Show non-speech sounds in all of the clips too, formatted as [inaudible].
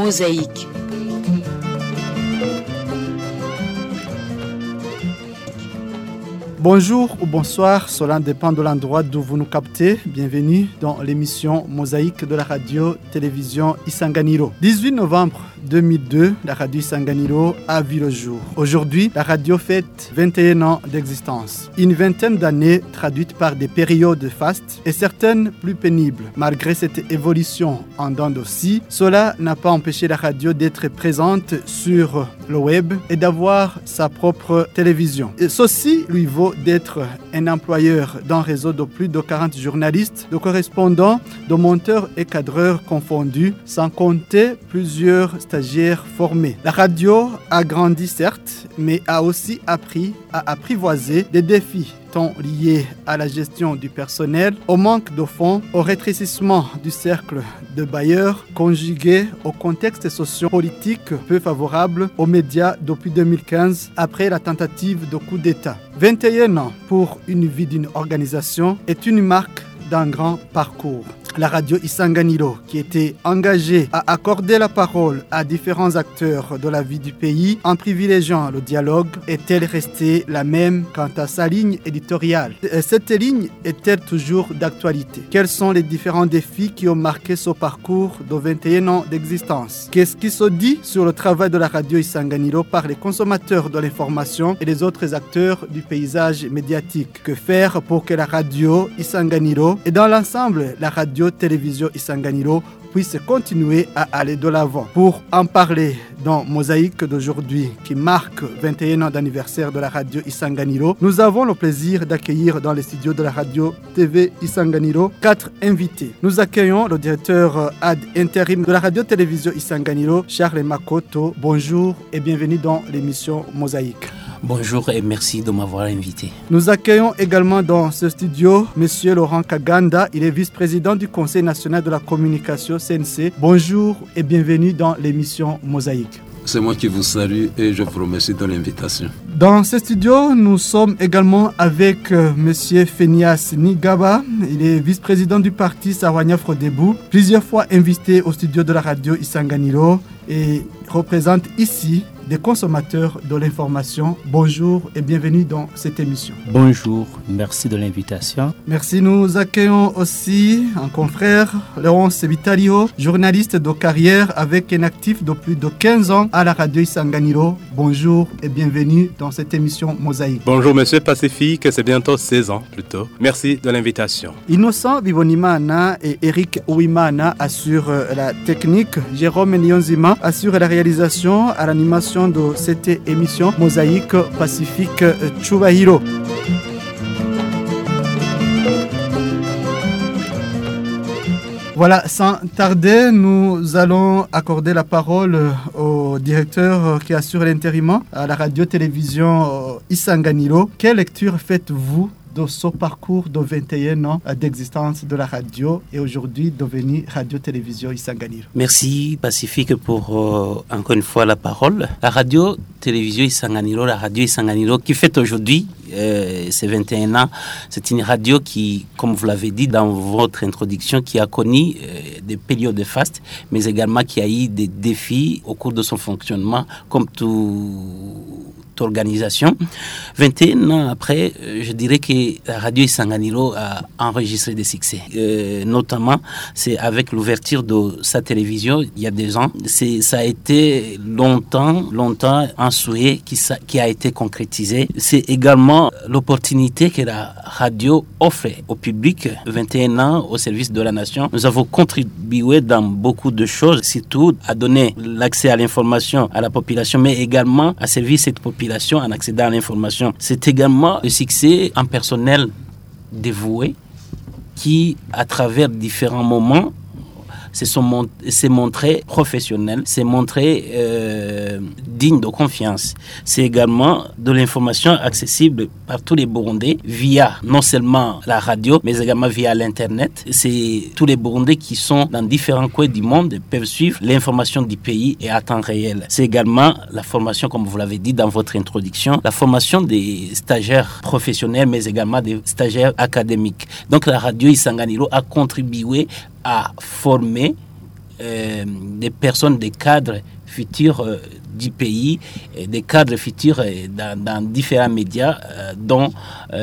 Mosaïque. Bonjour ou bonsoir, cela dépend de l'endroit d'où vous nous captez. Bienvenue dans l'émission Mosaïque de la radio-télévision Isanganiro. 18 novembre 2002, la radio Isanganiro a vu le jour. Aujourd'hui, la radio fête 21 ans d'existence. Une vingtaine d'années traduites par des périodes fastes et certaines plus pénibles. Malgré cette évolution en dents aussi, cela n'a pas empêché la radio d'être présente sur le web et d'avoir sa propre télévision. Ceci lui vaut d'être un employeur d'un réseau de plus de 40 journalistes, de correspondants, de monteurs et cadreurs confondus, sans compter plusieurs stagiaires formés. La radio a grandi certes, mais a aussi appris à apprivoiser des défis tant liés à la gestion du personnel, au manque de fonds, au rétrécissement du cercle de bailleurs, conjugué au contexte socio-politique peu favorable aux médias depuis 2015 après la tentative de coup d'État. 21 ans pour une vie d'une organisation est une marque d'un grand parcours la radio Isanganiro, qui était engagée à accorder la parole à différents acteurs de la vie du pays en privilégiant le dialogue, est-elle restée la même quant à sa ligne éditoriale? Cette ligne est-elle toujours d'actualité? Quels sont les différents défis qui ont marqué ce parcours de 21 ans d'existence? Qu'est-ce qui se dit sur le travail de la radio Isanganiro par les consommateurs de l'information et les autres acteurs du paysage médiatique? Que faire pour que la radio Isanganiro et dans l'ensemble la radio télévision Isanganiro puisse continuer à aller de l'avant. Pour en parler dans Mosaïque d'aujourd'hui, qui marque 21 ans d'anniversaire de la radio Isanganiro, nous avons le plaisir d'accueillir dans les studios de la radio TV Isanganiro quatre invités. Nous accueillons le directeur ad intérim de la radio-télévision Isanganiro, Charles Makoto. Bonjour et bienvenue dans l'émission Mosaïque. Bonjour et merci de m'avoir invité. Nous accueillons également dans ce studio M. Laurent Kaganda. Il est vice-président du Conseil national de la communication CNC. Bonjour et bienvenue dans l'émission Mosaïque. C'est moi qui vous salue et je vous remercie de l'invitation. Dans ce studio, nous sommes également avec euh, M. Fenias Nigaba. Il est vice-président du parti Sawanya Frodebou, plusieurs fois invité au studio de la radio Isanganiro et représente ici des consommateurs de l'information. Bonjour et bienvenue dans cette émission. Bonjour, merci de l'invitation. Merci, nous accueillons aussi un confrère, Laurence Vitalio, journaliste de carrière avec un actif de plus de 15 ans à la radio Isanganiro. Bonjour et bienvenue dans cette émission Mosaïque. Bonjour Monsieur Pacifique, c'est bientôt 16 ans plutôt. Merci de l'invitation. Innocent Vivonimana et Eric Ouimana assurent la technique. Jérôme Nyonzima assure la réalisation à l'animation de cette émission Mosaïque Pacifique Chubahiro. Voilà, sans tarder, nous allons accorder la parole au directeur qui assure l'intérim à la radio-télévision Isanganiro. Quelle lecture faites-vous de ce parcours de 21 ans d'existence de la radio et aujourd'hui devenue radio-télévision Isanganiro. Merci Pacifique pour euh, encore une fois la parole. La radio-télévision Isanganiro, la radio Isanganiro qui fête aujourd'hui euh, ses 21 ans, c'est une radio qui, comme vous l'avez dit dans votre introduction, qui a connu euh, des périodes de faste, mais également qui a eu des défis au cours de son fonctionnement, comme tout organisation. 21 ans après, euh, je dirais que la radio Isanganiro a enregistré des succès. Euh, notamment, c'est avec l'ouverture de sa télévision il y a deux ans. Ça a été longtemps, longtemps souhait qui, a été concrétisé. C'est également l'opportunité que la radio offre au public. 21 ans au service de la nation. Nous avons contribué dans beaucoup de choses, surtout à donner l'accès à l'information à la population, mais également à servir cette population en accédant à l'information. C'est également le succès en personnel dévoué qui, à travers différents moments, c'est montré professionnel, c'est montré euh, digne de confiance. C'est également de l'information accessible par tous les Burundais via non seulement la radio, mais également via l'Internet. C'est tous les Burundais qui sont dans différents coins du monde peuvent suivre l'information du pays et à temps réel. C'est également la formation, comme vous l'avez dit dans votre introduction, la formation des stagiaires professionnels, mais également des stagiaires académiques. Donc la radio Isanganiro a contribué à former euh, des personnes, des cadres futurs euh, du pays, des cadres futurs euh, dans, dans différents médias, dont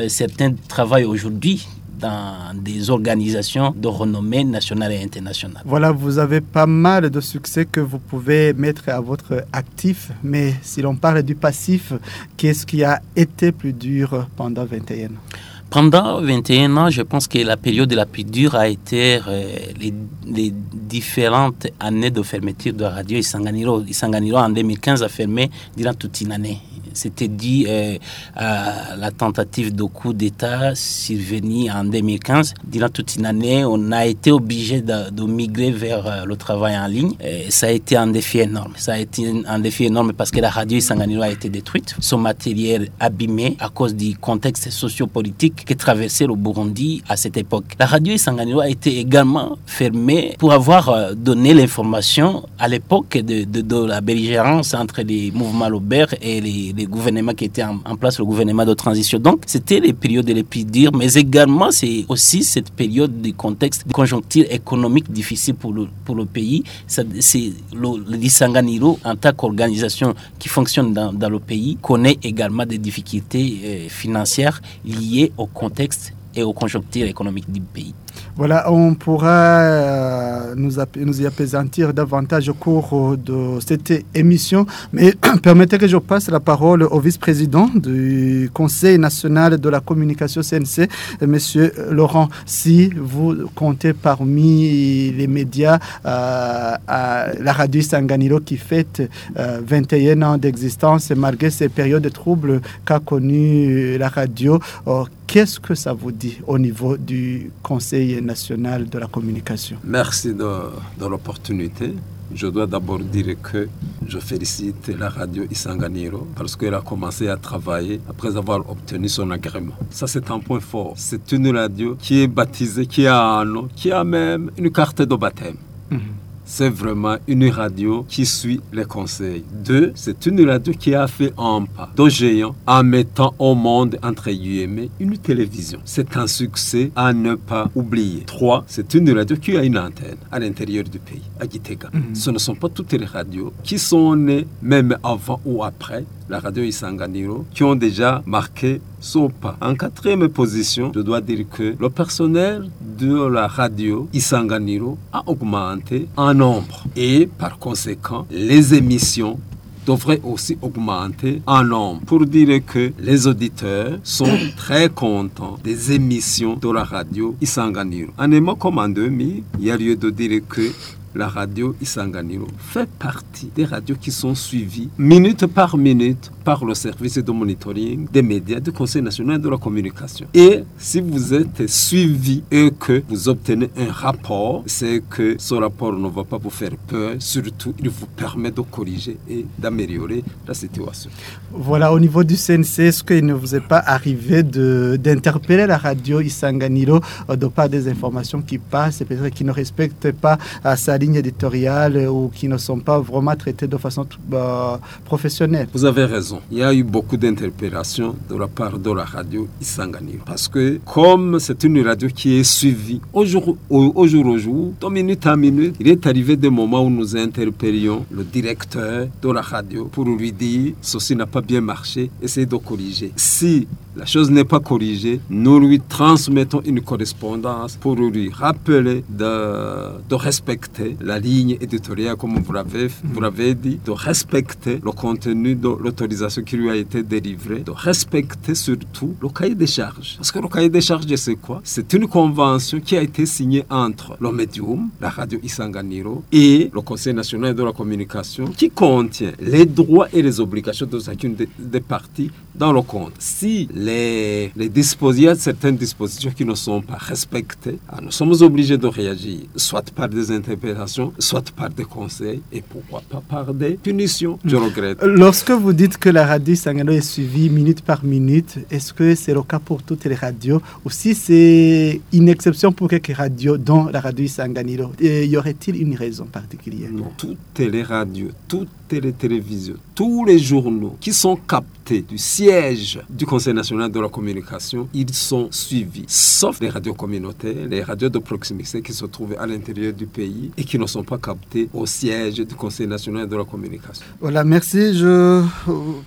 certains travaillent aujourd'hui dans des organisations de renommée nationale et internationale. Voilà, vous avez pas mal de succès que vous pouvez mettre à votre actif, mais si l'on parle du passif, qu'est-ce qui a été plus dur pendant 21 ans? Pendant 21 ans, je pense que la période la plus dure a été euh, les, différentes années de fermeture de la radio Isanganiro. Isanganiro en 2015 a fermé durant toute une année. C'était dit euh, à la tentative de coup d'État survenue en 2015. Durant toute une année, on a été obligé de, migrer vers euh, le travail en ligne. Ça a été un défi énorme. Ça a été un défi énorme parce que la radio Isanganiro a été détruite, son matériel abîmé à cause du contexte sociopolitique que traversait le Burundi à cette époque. La radio Isanganiro a été également fermée pour avoir euh, donné l'information à l'époque de, de, la belligérance entre les mouvements Lobert et les gouvernements qui étaient en, place, le gouvernement de transition. Donc, c'était les périodes plus dures, mais également, c'est aussi cette période de contexte, de conjoncture économique difficile pour le, pour le pays. C'est le, le Isanganiro, en tant qu'organisation qui fonctionne dans, dans le pays, connaît également des difficultés euh, financières liées au contexte et aux conjonctures économiques du pays. Voilà, on pourra euh, nous, y apaisantir davantage au cours euh, de cette émission, mais [clears throat] permettez que je passe la parole au vice-président du Conseil national de la communication CNC, Monsieur Laurent. Si vous comptez parmi les médias, euh, la radio Sanganiro qui fête euh, 21 ans d'existence, malgré ces périodes de troubles qu'a connu la radio, Qu'est-ce que ça vous dit au niveau du Conseil national de la communication? Merci de, de l'opportunité. Je dois d'abord dire que je félicite la radio Isanganiro parce qu'elle a commencé à travailler après avoir obtenu son agrément. Ça, c'est un point fort. C'est une radio qui est baptisée, qui a un nom, qui a même une carte de baptême. C'est vraiment une radio qui suit les conseils. Deux, c'est une radio qui a fait un pas de géant en mettant au monde, entre guillemets, une télévision. C'est un succès à ne pas oublier. Trois, c'est une radio qui a une antenne à l'intérieur du pays, à Gitega. Ce ne sont pas toutes les radios qui sont nées, même avant ou après, la radio Isanganiro, qui ont déjà marqué son pas. En quatrième position, je dois dire que le personnel de la radio Isanganiro a augmenté en nombre. Et par conséquent, les émissions devraient aussi augmenter en nombre pour dire que les auditeurs sont [coughs] très contents des émissions de la radio Isanganiro. En aimant comme en 2000, il y a lieu de dire que la radio Isanganiro fait partie des radios qui sont suivies minute par minute par le service de monitoring des médias du Conseil national de la communication. Et si vous êtes suivi et que vous obtenez un rapport, c'est que ce rapport ne va pas vous faire peur, surtout il vous permet de corriger et d'améliorer la situation. Voilà, au niveau du CNC, est-ce qu'il ne vous est pas arrivé d'interpeller la radio Isanganiro euh, de par des informations qui passent et peut-être qui ne respectent pas euh, sa ligne éditoriale euh, ou qui ne sont pas vraiment traitées de façon euh, professionnelle Vous avez raison. Il y a eu beaucoup d'interpellations de la part de la radio Isanganiro. Parce que comme c'est une radio qui est suivie au jour au, au jour, au jour, de minute à minute, il est arrivé des moments où nous interpellions le directeur de la radio pour lui dire ceci n'a pas bien marché, essayez de corriger. Si la chose n'est pas corrigée, nous lui transmettons une correspondance pour lui rappeler de, respecter la ligne éditoriale, comme vous l'avez, dit, de respecter le contenu de l'autorisation qui lui a été délivrée, de respecter surtout le cahier des charges. Parce que le cahier des charges, c'est quoi? C'est une convention qui a été signée entre le médium, la radio Isanganiro, et le Conseil national de la communication, qui contient les droits et les obligations de chacune des parties dans le compte. Si les, les dispositions, certaines dispositions qui ne sont pas respectées, alors nous sommes obligés de réagir, soit par des interpellations, soit par des conseils, et pourquoi pas par des punitions. Je regrette. Lorsque vous dites que la radio Isanganiro est suivie minute par minute, est-ce que c'est le cas pour toutes les radios? Ou si c'est une exception pour quelques radios, dont la radio Isanganiro Et Y aurait-il une raison particulière? Non, toutes les radios, toutes les télévisions, tous les journaux qui sont captés du siège du Conseil national de la communication, ils sont suivis, sauf les radios communautaires, les radios de proximité qui se trouvent à l'intérieur du pays et qui ne sont pas captées au siège du Conseil national de la communication. Voilà, merci. Je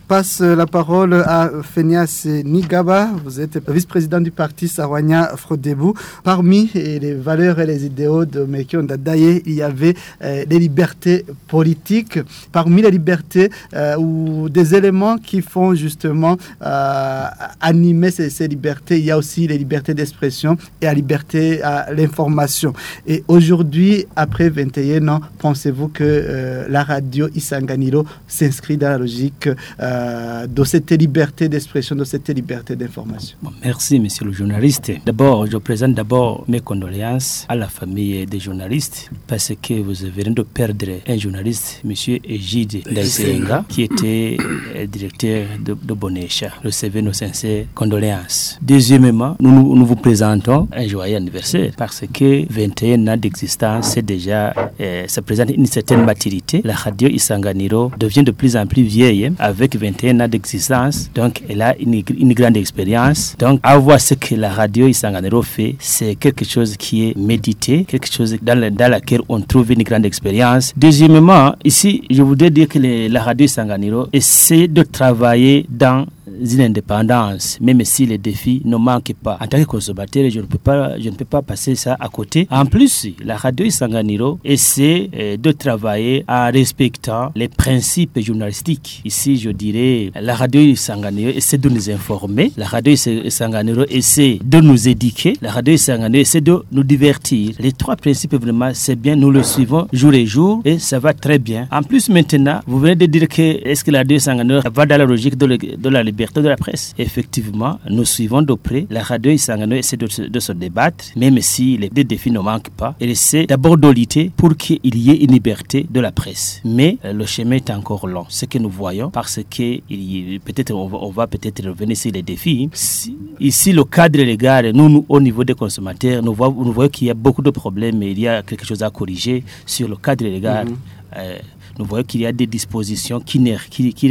passe la parole à Fenias Nigaba. Vous êtes vice-président du parti Sarwania Frodebou. Parmi les valeurs et les idéaux de Mekion Dadaye, il y avait euh, les libertés politiques. Parmi les libertés euh, ou des éléments qui font justement euh, animer ces, ces, libertés, il y a aussi les libertés d'expression et la liberté à l'information. Et aujourd'hui, après 21 ans, pensez-vous que euh, la radio Isanganiro s'inscrit dans la logique euh, de cette liberté d'expression, de cette liberté d'information? Bon, merci, monsieur le journaliste. D'abord, je présente d'abord mes condoléances à la famille des journalistes parce que vous venez de perdre un journaliste, monsieur Egide Daïsenga, qui était euh, directeur de, de Bonécha. Recevez nos sincères condoléances. Deuxièmement, nous, vous présentons un joyeux anniversaire parce que 21 ans d'existence, c'est déjà, euh, ça présente une certaine maturité. La radio Isanganiro devient de plus en plus vieille avec 21 ans d'existence. Donc, elle a une, grande expérience. Donc, à voir ce que la radio Isanganiro fait, c'est quelque chose qui est médité, quelque chose dans, le, laquelle on trouve une grande expérience. Deuxièmement, ici, je voudrais dire que la radio Isanganiro essaie de travailler dans une indépendance, même si les défis ne manquent pas. En tant que consommateur, je ne peux pas, je ne peux pas passer ça à côté. En plus, la radio Isanganiro essaie euh, de travailler en respectant les principes journalistiques. Ici, je dirais, la radio Isanganiro essaie de nous informer, la radio Isanganiro essaie de nous éduquer, la radio Isanganiro essaie de nous divertir. Les trois principes, vraiment, c'est bien, nous le suivons jour et jour et ça va très bien. En plus, maintenant, vous venez de dire que est-ce que la radio Isanganiro va dans la logique de la liberté? De la presse. Effectivement, nous suivons de près. La radio Isangano essaie de, de, se débattre, même si les défis ne manquent pas. Elle essaie d'abord de lutter pour qu'il y ait une liberté de la presse. Mais euh, le chemin est encore long. Ce que nous voyons, parce que peut-être on va, on va peut-être revenir sur les défis. Si, ici, le cadre légal, nous, nous, au niveau des consommateurs, nous voyons, nous voyons qu'il y a beaucoup de problèmes et il y a quelque chose à corriger sur le cadre légal. Mm -hmm. euh, nous voyons qu'il y a des dispositions qui,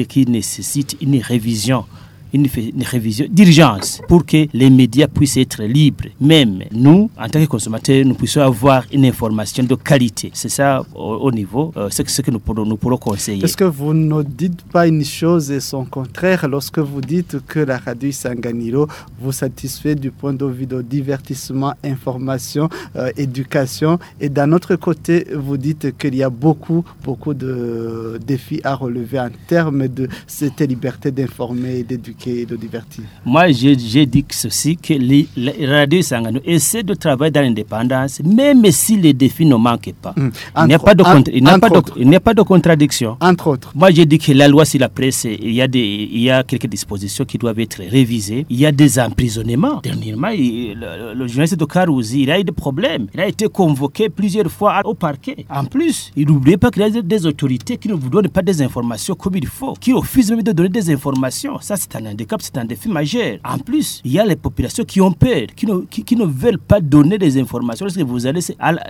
qui, nécessitent une révision une, révision d'urgence pour que les médias puissent être libres. Même nous, en tant que consommateurs, nous puissions avoir une information de qualité. C'est ça au, au niveau, euh, c'est ce que nous pourrons, nous pourrons conseiller. Est-ce que vous ne dites pas une chose et son contraire lorsque vous dites que la radio Sanganiro vous satisfait du point de vue de divertissement, information, euh, éducation et d'un autre côté, vous dites qu'il y a beaucoup, beaucoup de défis à relever en termes de cette liberté d'informer et d'éduquer? Et de divertir. Moi, j'ai dit ceci, que les, les radios Sangano essaient de travailler dans l'indépendance, même si les défis ne manquent pas. Mmh. Il n'y a, pas de, entre, il a, pas de, il n'y a pas de contradiction. Entre autres. Moi, j'ai dit que la loi sur la presse, il y, a des, il y a quelques dispositions qui doivent être révisées. Il y a des emprisonnements. Dernièrement, il, le, le, journaliste de Karouzi, il a eu des problèmes. Il a été convoqué plusieurs fois au parquet. En plus, il n'oubliez pas qu'il y a des autorités qui ne vous donnent pas des informations comme il faut, qui refusent même de donner des informations. Ça, c'est un handicap, c'est un défi majeur. En plus, il y a les populations qui ont peur, qui ne, veulent pas donner des informations. Lorsque vous allez,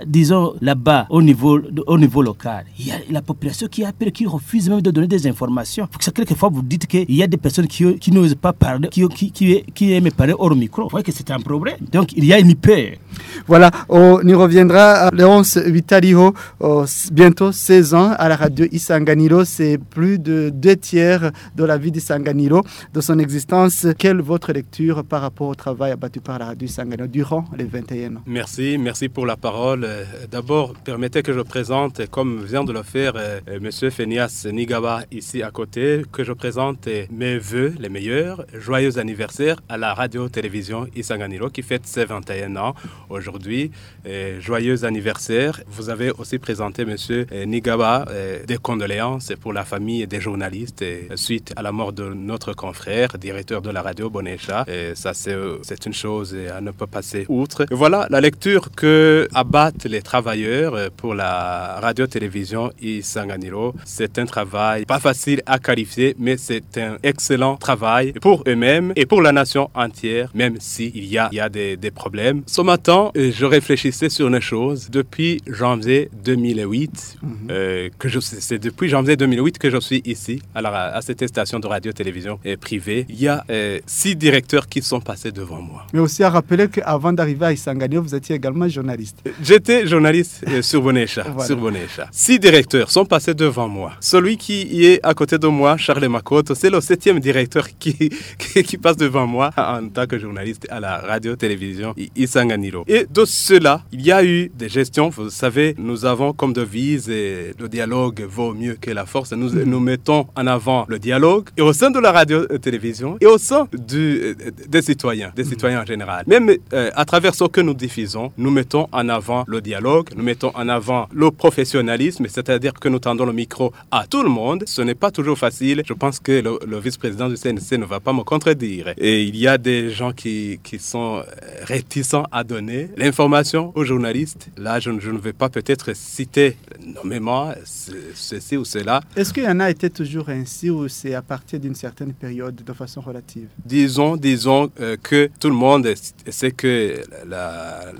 disons, là-bas, au niveau, au niveau local, il y a la population qui a peur, qui refuse même de donner des informations. Que quelquefois, vous dites qu'il y a des personnes qui, n'osent pas parler, qui, aiment parler hors micro. Vous voyez que c'est un problème. Donc, il y a une peur. Voilà, on y reviendra. Léonce Vitaliho, oh, bientôt 16 ans à la radio Isanganiro. C'est plus de deux tiers de la vie d'Isanganiro, de son existence. Quelle votre lecture par rapport au travail abattu par la radio Isanganiro durant les 21 ans? Merci, merci pour la parole. D'abord, permettez que je présente, comme vient de le faire euh, M. Fenias Nigaba ici à côté, que je présente mes voeux les meilleurs. Joyeux anniversaire à la radio-télévision Isanganiro qui fête ses 21 ans aujourd'hui. joyeux anniversaire. Vous avez aussi présenté M. Nigaba des condoléances pour la famille des journalistes suite à la mort de notre confrère. Directeur de la radio Bonécha. Et ça, c'est une chose à ne pas passer outre. voilà la lecture que abattent les travailleurs pour la radio-télévision Isanganiro. C'est un travail pas facile à qualifier, mais c'est un excellent travail pour eux-mêmes et pour la nation entière, même s'il y a, il y a des, des problèmes. Ce matin, je réfléchissais sur une chose. Depuis janvier 2008, mhm. euh, que je c'est depuis janvier 2008 que je suis ici, à, à cette station de radio-télévision privée. Il y a euh, six directeurs qui sont passés devant moi. Mais aussi à rappeler qu'avant d'arriver à Isangani, vous étiez également journaliste. J'étais journaliste euh, sur Bonécha. sur Bonécha. Six directeurs sont passés devant moi. Celui qui est à côté de moi, Charles Makoto, c'est le septième directeur qui, [laughs] qui, passe devant moi en tant que journaliste à la radio-télévision Isanganiro. Et de cela, il y a eu des gestions. Vous savez, nous avons comme devise et le dialogue vaut mieux que la force. Nous, nous mettons en avant le dialogue et au sein de la radio-télévision et au sein du, des citoyens, des citoyens en général. Même euh, à travers ce que nous diffusons, nous mettons en avant le dialogue, nous mettons en avant le professionnalisme, c'est-à-dire que nous tendons le micro à tout le monde. Ce n'est pas toujours facile. Je pense que le, vice-président du CNC ne va pas me contredire. Et il y a des gens qui, sont euh, réticents à donner l'information aux journalistes. Là, je ne vais pas peut-être citer nommément ceci ou cela. Est-ce qu'il y en a été toujours ainsi ou c'est à partir d'une certaine période de façon relative Disons, disons euh, que tout le monde sait que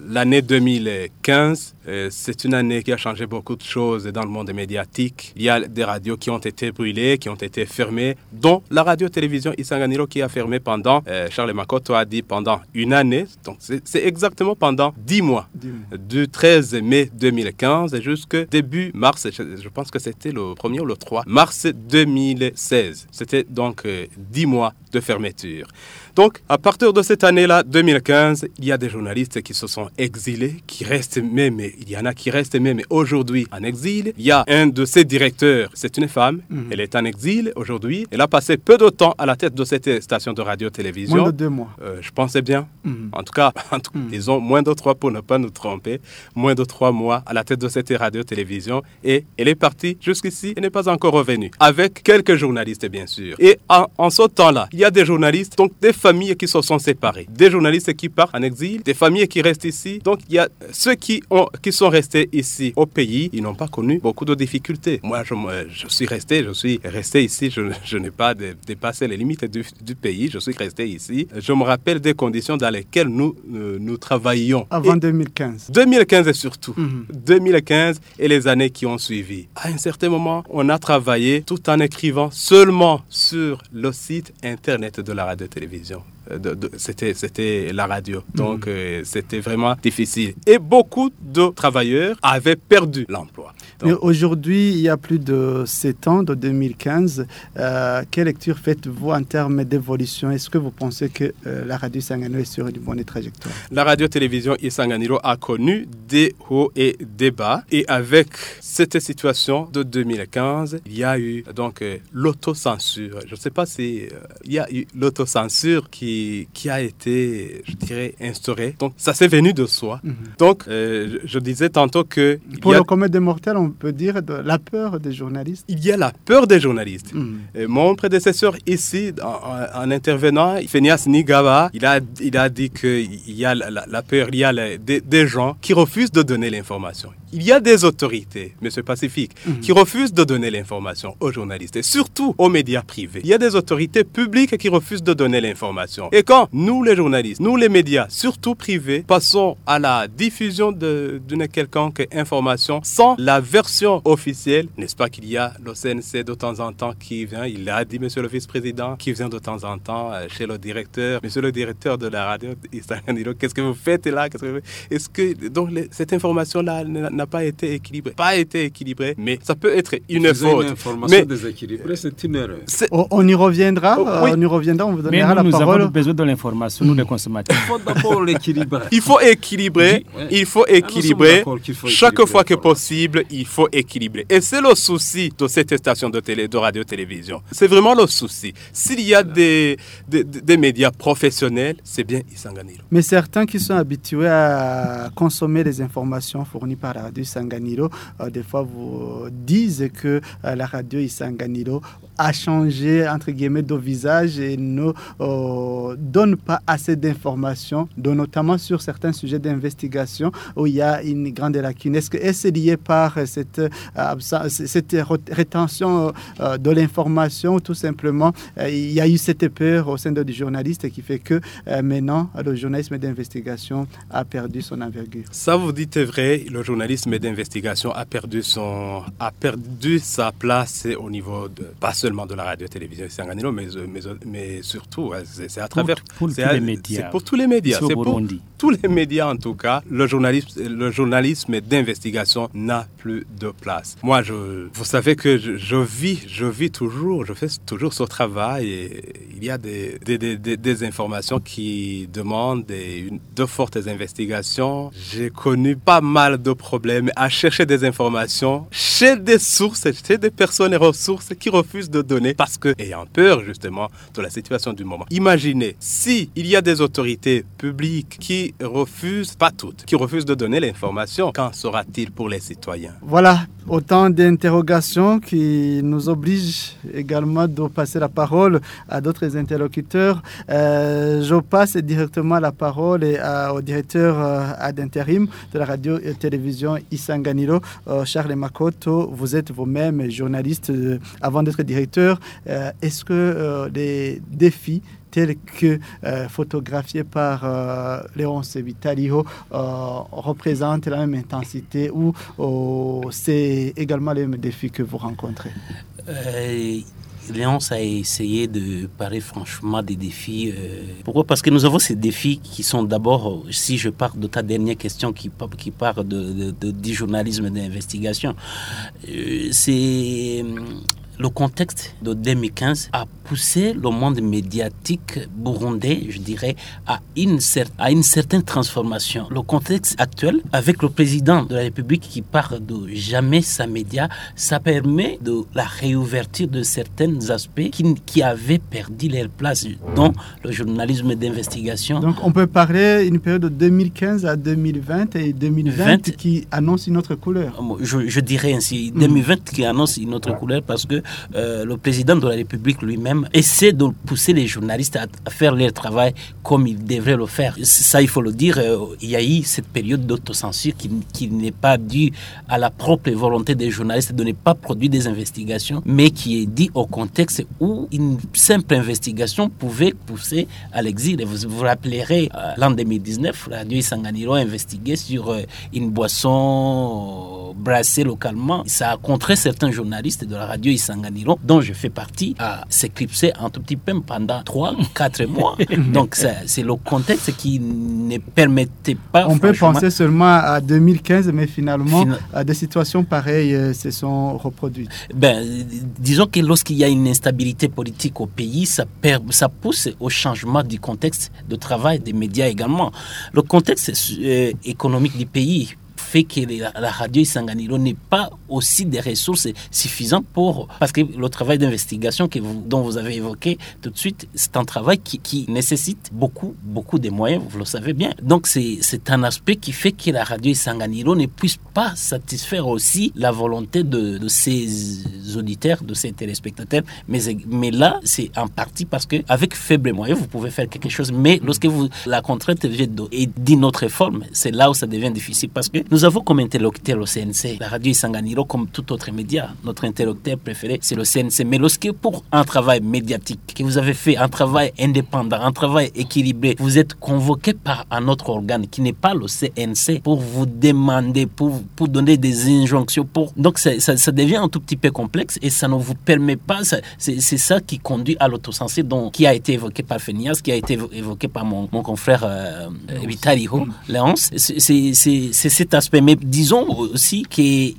l'année 2015 euh, c'est une année qui a changé beaucoup de choses dans le monde médiatique. Il y a des radios qui ont été brûlées, qui ont été fermées, dont la radio-télévision Isanganiro qui a fermé pendant, euh, Charles Makoto a dit pendant une année, donc c'est exactement pendant dix mois, du 13 mai 2015 jusqu'à début mars, je, pense que c'était le 1er ou le 3 mars 2016. C'était donc euh, dix mois de fermeture. Donc, à partir de cette année-là, 2015, il y a des journalistes qui se sont exilés, qui restent même, il y en a qui restent même aujourd'hui en exil. Il y a un de ses directeurs, c'est une femme, mhm. elle est en exil aujourd'hui. Elle a passé peu de temps à la tête de cette station de radio-télévision. Moins de deux mois. Euh, je pensais bien. Mhm. En tout cas, [laughs] en tout, mhm. disons moins de trois pour ne pas nous tromper. Moins de trois mois à la tête de cette radio-télévision. Et elle est partie jusqu'ici et n'est pas encore revenue. Avec quelques journalistes, bien sûr. Et en, en ce temps-là, il y a des journalistes, donc des familles qui se sont séparées, des journalistes qui partent en exil, des familles qui restent ici. Donc il y a ceux qui, ont, qui sont restés ici au pays, ils n'ont pas connu beaucoup de difficultés. Moi, je, je suis resté, je suis resté ici, je, je n'ai pas dépassé les limites du, du, pays, je suis resté ici. Je me rappelle des conditions dans lesquelles nous, euh, nous travaillions. Avant 2015. 2015 surtout. 2015 mhm. et les années qui ont suivi. À un certain moment, on a travaillé tout en écrivant seulement sur le site internet de la radio-télévision. Euh, c'était c'était la radio. Mhm. Donc euh, c'était vraiment difficile. Et beaucoup de travailleurs avaient perdu l'emploi. Mais aujourd'hui, il y a plus de 7 ans, de 2015, euh, quelle lecture faites-vous en termes d'évolution? Est-ce que vous pensez que la radio Sanganiro est sur une bonne trajectoire? La radio-télévision Isanganiro a connu des hauts et des bas. Et avec cette situation de 2015, il y a eu donc l'autocensure. Je ne sais pas si il y a eu l'autocensure qui, qui a été, je dirais, instaurée. Donc, ça s'est venu de soi. Mhm. Donc, euh, je disais tantôt que... Pour le commun des mortels, on peut dire de la peur des journalistes. Il y a la peur des journalistes. Mhm. mon prédécesseur ici, en, intervenant, Fenias Nigawa, il a, il a dit qu'il y a la, peur, il y a des gens qui refusent de donner l'information il y a des autorités, Monsieur Pacifique, mhm. qui refusent de donner l'information aux journalistes et surtout aux médias privés. Il y a des autorités publiques qui refusent de donner l'information. Et quand nous, les journalistes, nous, les médias, surtout privés, passons à la diffusion d'une quelconque information sans la version officielle, n'est-ce pas qu'il y a le CNC de temps en temps qui vient, il a dit Monsieur le vice-président, qui vient de temps en temps euh, chez le directeur, Monsieur le directeur de la radio, qu'est-ce que vous faites là Est-ce que donc cette information-là n'a pas été équilibré. Pas été équilibré, mais ça peut être une faute. Une information mais déséquilibrée, c'est une erreur. On, y reviendra, oh, on y reviendra, on vous donnera la nous parole. Nous avons besoin de l'information, nous les consommateurs. Il faut d'abord l'équilibrer. Il faut équilibrer, il faut ah, équilibrer. Chaque fois que possible, il faut équilibrer. Et c'est le souci de cette station de télé, de radio-télévision. C'est vraiment le souci. S'il y a des, des, des, médias professionnels, c'est bien Isanganiro. Mais certains qui sont habitués à consommer les informations fournies par la radio Isanganiro, euh, des fois vous disent que euh, la radio Isanganiro a changé, entre guillemets, de visage et ne donne pas assez d'informations, notamment sur certains sujets d'investigation où il y a une grande lacune. Est-ce que est lié par cette, cette rétention de l'information ou tout simplement il y a eu cette peur au sein du journaliste qui fait que maintenant le journalisme d'investigation a perdu son envergure? Ça vous dites vrai, le journalisme d'investigation a perdu son a perdu sa place au niveau de de la radio-télévision Sanganilo, mais, mais, mais surtout c'est à travers pour, tous les médias. C'est pour tous les médias. C'est pour tous les médias en tout cas. Le journalisme, le journalisme d'investigation n'a plus de place. Moi, je, vous savez que je, vis, je vis toujours, je fais toujours ce travail et il y a des, des, des, des informations qui demandent une, de fortes investigations. J'ai connu pas mal de problèmes à chercher des informations chez des sources, chez des personnes et ressources qui refusent de donner parce que ayant peur justement de la situation du moment. Imaginez si il y a des autorités publiques qui refusent, pas toutes, qui refusent de donner l'information, qu'en sera-t-il pour les citoyens? Voilà, autant d'interrogations qui nous obligent également de passer la parole à d'autres interlocuteurs. Euh, je passe directement la parole au directeur euh, d'intérim de la radio et télévision Isanganiro, euh, Charles Makoto. Vous êtes vous-même journaliste avant d'être directeur. Est-ce que les défis tels que photographiés par Léonce Vitalio représentent la même intensité ou c'est également les mêmes défis que vous rencontrez? Léonce a essayé de parler franchement des défis. Euh, pourquoi? Parce que nous avons ces défis qui sont d'abord, si je parle de ta dernière question qui, parle de, de, du journalisme d'investigation, euh, c'est le contexte de 2015 a poussé le monde médiatique burundais, je dirais, à une, à une certaine transformation. Le contexte actuel, avec le président de la République qui parle de jamais sa média, ça permet de la réouverture de certains aspects qui, qui avaient perdu leur place, dont le journalisme d'investigation. Donc on peut parler d'une période de 2015 à 2020 et 2020 qui annonce une autre couleur. Je, je dirais ainsi, 2020 qui annonce une autre couleur parce que euh, le président de la République lui-même essaie de pousser les journalistes à, faire leur travail comme ils devraient le faire. Ça, il faut le dire, euh, il y a eu cette période d'autocensure qui, qui n'est pas due à la propre volonté des journalistes de ne pas produire des investigations, mais qui est due au contexte où une simple investigation pouvait pousser à l'exil. Vous vous rappellerez, euh, l'an 2019, Radio Sanganiro a investigué sur une boisson brassée localement. Ça a contré certains journalistes de la radio Isangani dont je fais partie, a s'éclipsé un tout petit peu pendant 3 4 [laughs] mois. Donc c'est le contexte qui ne permettait pas. On peut penser seulement à 2015, mais finalement, des situations pareilles euh, se sont reproduites. Ben, disons que lorsqu'il y a une instabilité politique au pays, ça, ça pousse au changement du contexte de travail des médias également. Le contexte euh, économique du pays fait que la radio Isanganiro n'est pas aussi des ressources suffisantes pour... Parce que le travail d'investigation que dont vous avez évoqué tout de suite, c'est un travail qui, qui, nécessite beaucoup, beaucoup de moyens, vous le savez bien. Donc c'est un aspect qui fait que la radio Isanganiro ne puisse pas satisfaire aussi la volonté de, de ses auditeurs, de ses téléspectateurs. Mais, mais là, c'est en partie parce qu'avec faible moyens, vous pouvez faire quelque chose. Mais lorsque vous, la contrainte vient d'une autre forme, c'est là où ça devient difficile parce que nous avons comme interlocuteur le CNC, la radio Isanganiro comme tout autre média. Notre interlocuteur préféré, c'est le CNC. Mais lorsque pour un travail médiatique, que vous avez fait un travail indépendant, un travail équilibré, vous êtes convoqué par un autre organe qui n'est pas le CNC pour vous demander, pour, pour donner des injonctions. Pour... Donc ça, ça, devient un tout petit peu complexe et ça ne vous permet pas, c'est ça qui conduit à l'autocensure qui a été évoqué par Fenias, qui a été évoqué par mon, mon confrère euh, Vitaliho, Léonce. C'est cet mais disons aussi qu'il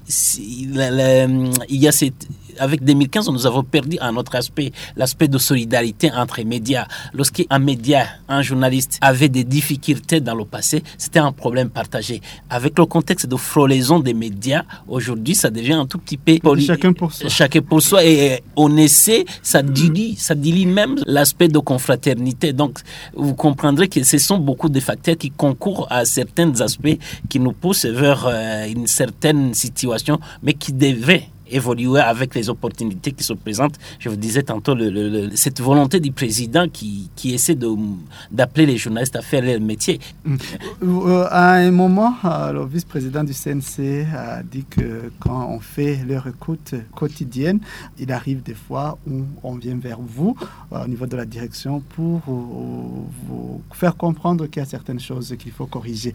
y a cette avec 2015, nous avons perdu un autre aspect, l'aspect de solidarité entre médias. Lorsqu'un média, un journaliste avait des difficultés dans le passé, c'était un problème partagé. Avec le contexte de frôlaison des médias, aujourd'hui, ça devient un tout petit peu... Chacun pour soi. Chacun pour soi. Et on essaie, ça dilie, ça dilie même l'aspect de confraternité. Donc, vous comprendrez que ce sont beaucoup de facteurs qui concourent à certains aspects qui nous poussent vers euh, une certaine situation, mais qui devaient évoluer avec les opportunités qui se présentent. Je vous disais tantôt le, cette volonté du président qui, qui essaie d'appeler les journalistes à faire leur métier. Euh, à un moment, euh, le vice-président du CNC a dit que quand on fait leur écoute quotidienne, il arrive des fois où on vient vers vous au niveau de la direction pour vous faire comprendre qu'il y a certaines choses qu'il faut corriger.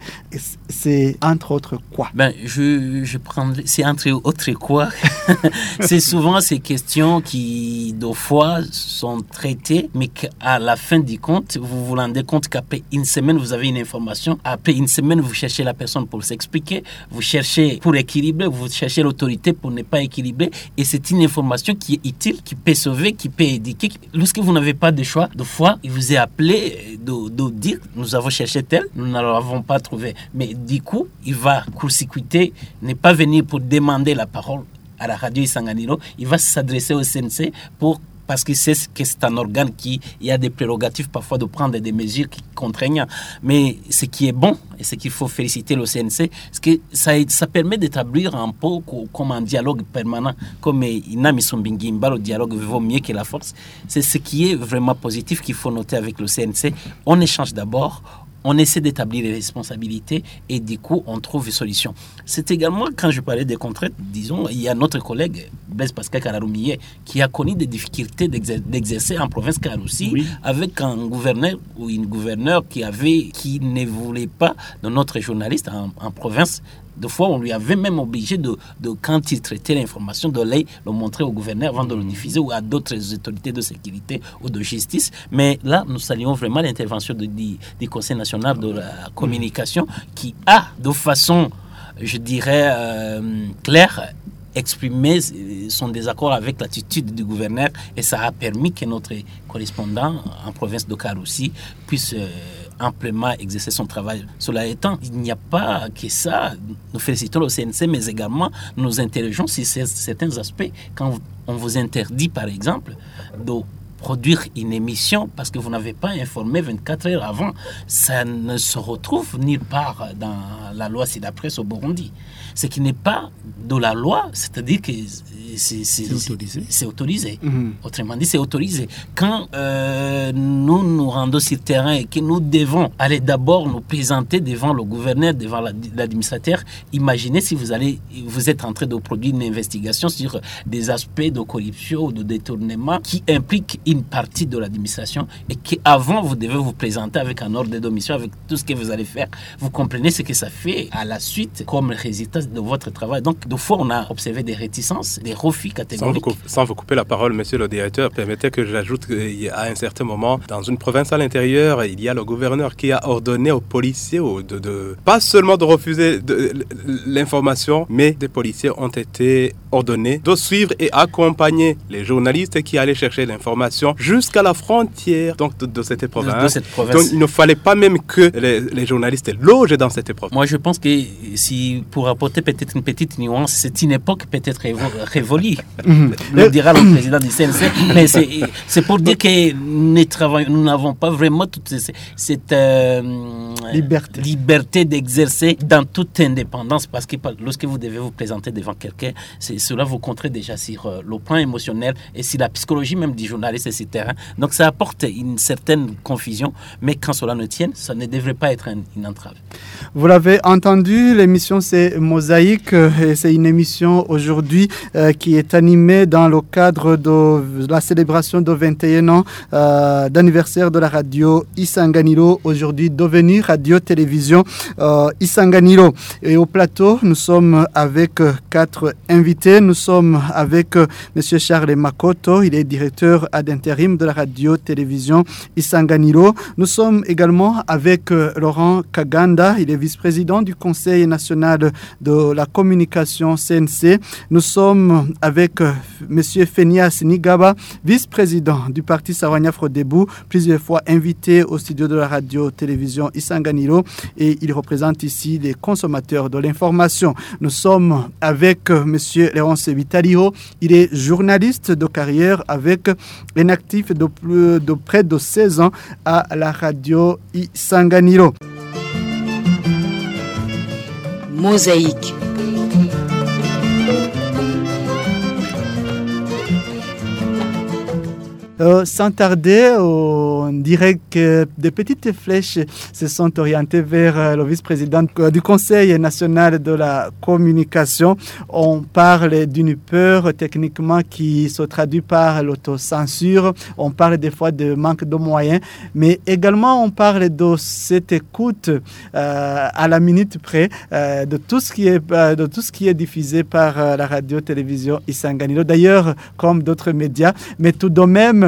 C'est entre autres quoi? Ben, je, je prends, C'est entre autres quoi? [laughs] [laughs] C'est souvent ces questions qui, deux fois, sont traitées, mais qu'à la fin du compte, vous vous rendez compte qu'après une semaine, vous avez une information. Après une semaine, vous cherchez la personne pour s'expliquer. Vous cherchez pour équilibrer, vous cherchez l'autorité pour ne pas équilibrer. Et c'est une information qui est utile, qui peut sauver, qui peut éduquer. Lorsque vous n'avez pas de choix, deux fois, il vous est appelé de, de dire nous avons cherché tel, nous ne l'avons pas trouvé. Mais du coup, il va court-circuiter, ne pas venir pour demander la parole à la radio Isanganiro, il va s'adresser au CNC pour parce qu'il sait que c'est un organe qui y a des prérogatives parfois de prendre des mesures qui contraignent. Mais ce qui est bon, et ce qu'il faut féliciter le CNC, c'est que ça, ça permet d'établir un peu comme un dialogue permanent, comme Inami Sombingimba, le dialogue vaut mieux que la force. C'est ce qui est vraiment positif qu'il faut noter avec le CNC. On échange d'abord, on essaie d'établir les responsabilités et du coup, on trouve une solution. C'est également, quand je parlais des contraintes, disons, il y a notre collègue, Blaise Pascal Kararoumier, qui a connu des difficultés d'exercer en province Karoussi avec un gouverneur ou une gouverneure qui, avait, qui ne voulait pas de notre journaliste en province deux fois, on lui avait même obligé de, quand il traitait l'information, de le montrer au gouverneur avant de le diffuser ou à d'autres autorités de sécurité ou de justice. Mais là, nous saluons vraiment l'intervention du, du Conseil national de la communication qui a, de façon, je dirais, euh, claire, exprimé son désaccord avec l'attitude du gouverneur et ça a permis que notre correspondant en province de Karoussi puisse euh, amplement exercer son travail. Cela étant, il n'y a pas que ça. Nous félicitons le CNC, mais également nous interrogeons sur certains aspects. Quand on vous interdit, par exemple, de produire une émission parce que vous n'avez pas informé 24 heures avant, ça ne se retrouve nulle part dans la loi c'est presse au Burundi. Ce qui n'est pas de la loi, c'est-à-dire que c'est autorisé. Mhm. Autrement dit, c'est autorisé. Quand euh, nous nous rendons sur le terrain et que nous devons aller d'abord nous présenter devant le gouverneur, devant l'administrateur, imaginez si vous allez, vous êtes en train de produire une investigation sur des aspects de corruption ou de détournement qui impliquent une partie de l'administration et qu'avant vous devez vous présenter avec un ordre de mission, avec tout ce que vous allez faire. Vous comprenez ce que ça fait à la suite comme résultat de votre travail. Donc, deux fois, on a observé des réticences, des sans vous, couper la parole, monsieur le directeur, permettez que j'ajoute qu'à un certain moment, dans une province à l'intérieur, il y a le gouverneur qui a ordonné aux policiers de, de pas seulement de refuser l'information, mais des policiers ont été ordonnés de suivre et accompagner les journalistes qui allaient chercher l'information jusqu'à la frontière donc, de, cette province. Donc il ne fallait pas même que les, journalistes logent dans cette province. Moi je pense que si pour apporter peut-être une petite nuance, c'est une époque peut-être [laughs] révolue Mhm. le dira le président du CNC. Mais c'est pour dire que nous n'avons pas vraiment toute cette euh, liberté, liberté d'exercer dans toute indépendance parce que lorsque vous devez vous présenter devant quelqu'un, cela vous compte déjà sur euh, le point émotionnel et sur la psychologie même du journaliste et terrain. Donc ça apporte une certaine confusion, mais quand cela ne tient, ça ne devrait pas être une entrave. Vous l'avez entendu, l'émission c'est Mosaïque et c'est une émission aujourd'hui euh, qui est animée dans le cadre de la célébration de 21 ans euh, d'anniversaire de la radio Isanganiro, aujourd'hui devenue radio-télévision euh, Isanganiro. Et au plateau, nous sommes avec quatre invités. Nous sommes avec Monsieur Charles Makoto, il est directeur ad intérim de la radio-télévision Isanganiro. Nous sommes également avec Laurent Kaganda, il est vice-président du Conseil national de la communication CNC. Nous sommes avec euh, M. Fenias Nigaba, vice-président du parti Sawanya Frodebou, plusieurs fois invité au studio de la radio-télévision Isanganiro et il représente ici les consommateurs de l'information. Nous sommes avec euh, M. Léonce Vitalio, il est journaliste de carrière avec un actif de, près de 16 ans à la radio Isanganiro. Mosaïque. Euh, sans tarder, on dirait que des petites flèches se sont orientées vers euh, le vice-président du Conseil national de la communication. On parle d'une peur techniquement qui se traduit par l'autocensure. On parle des fois de manque de moyens, mais également on parle de cette écoute euh, à la minute près de tout ce qui est de tout ce qui est diffusé par la radio-télévision Isanganiro. D'ailleurs, comme d'autres médias, mais tout de même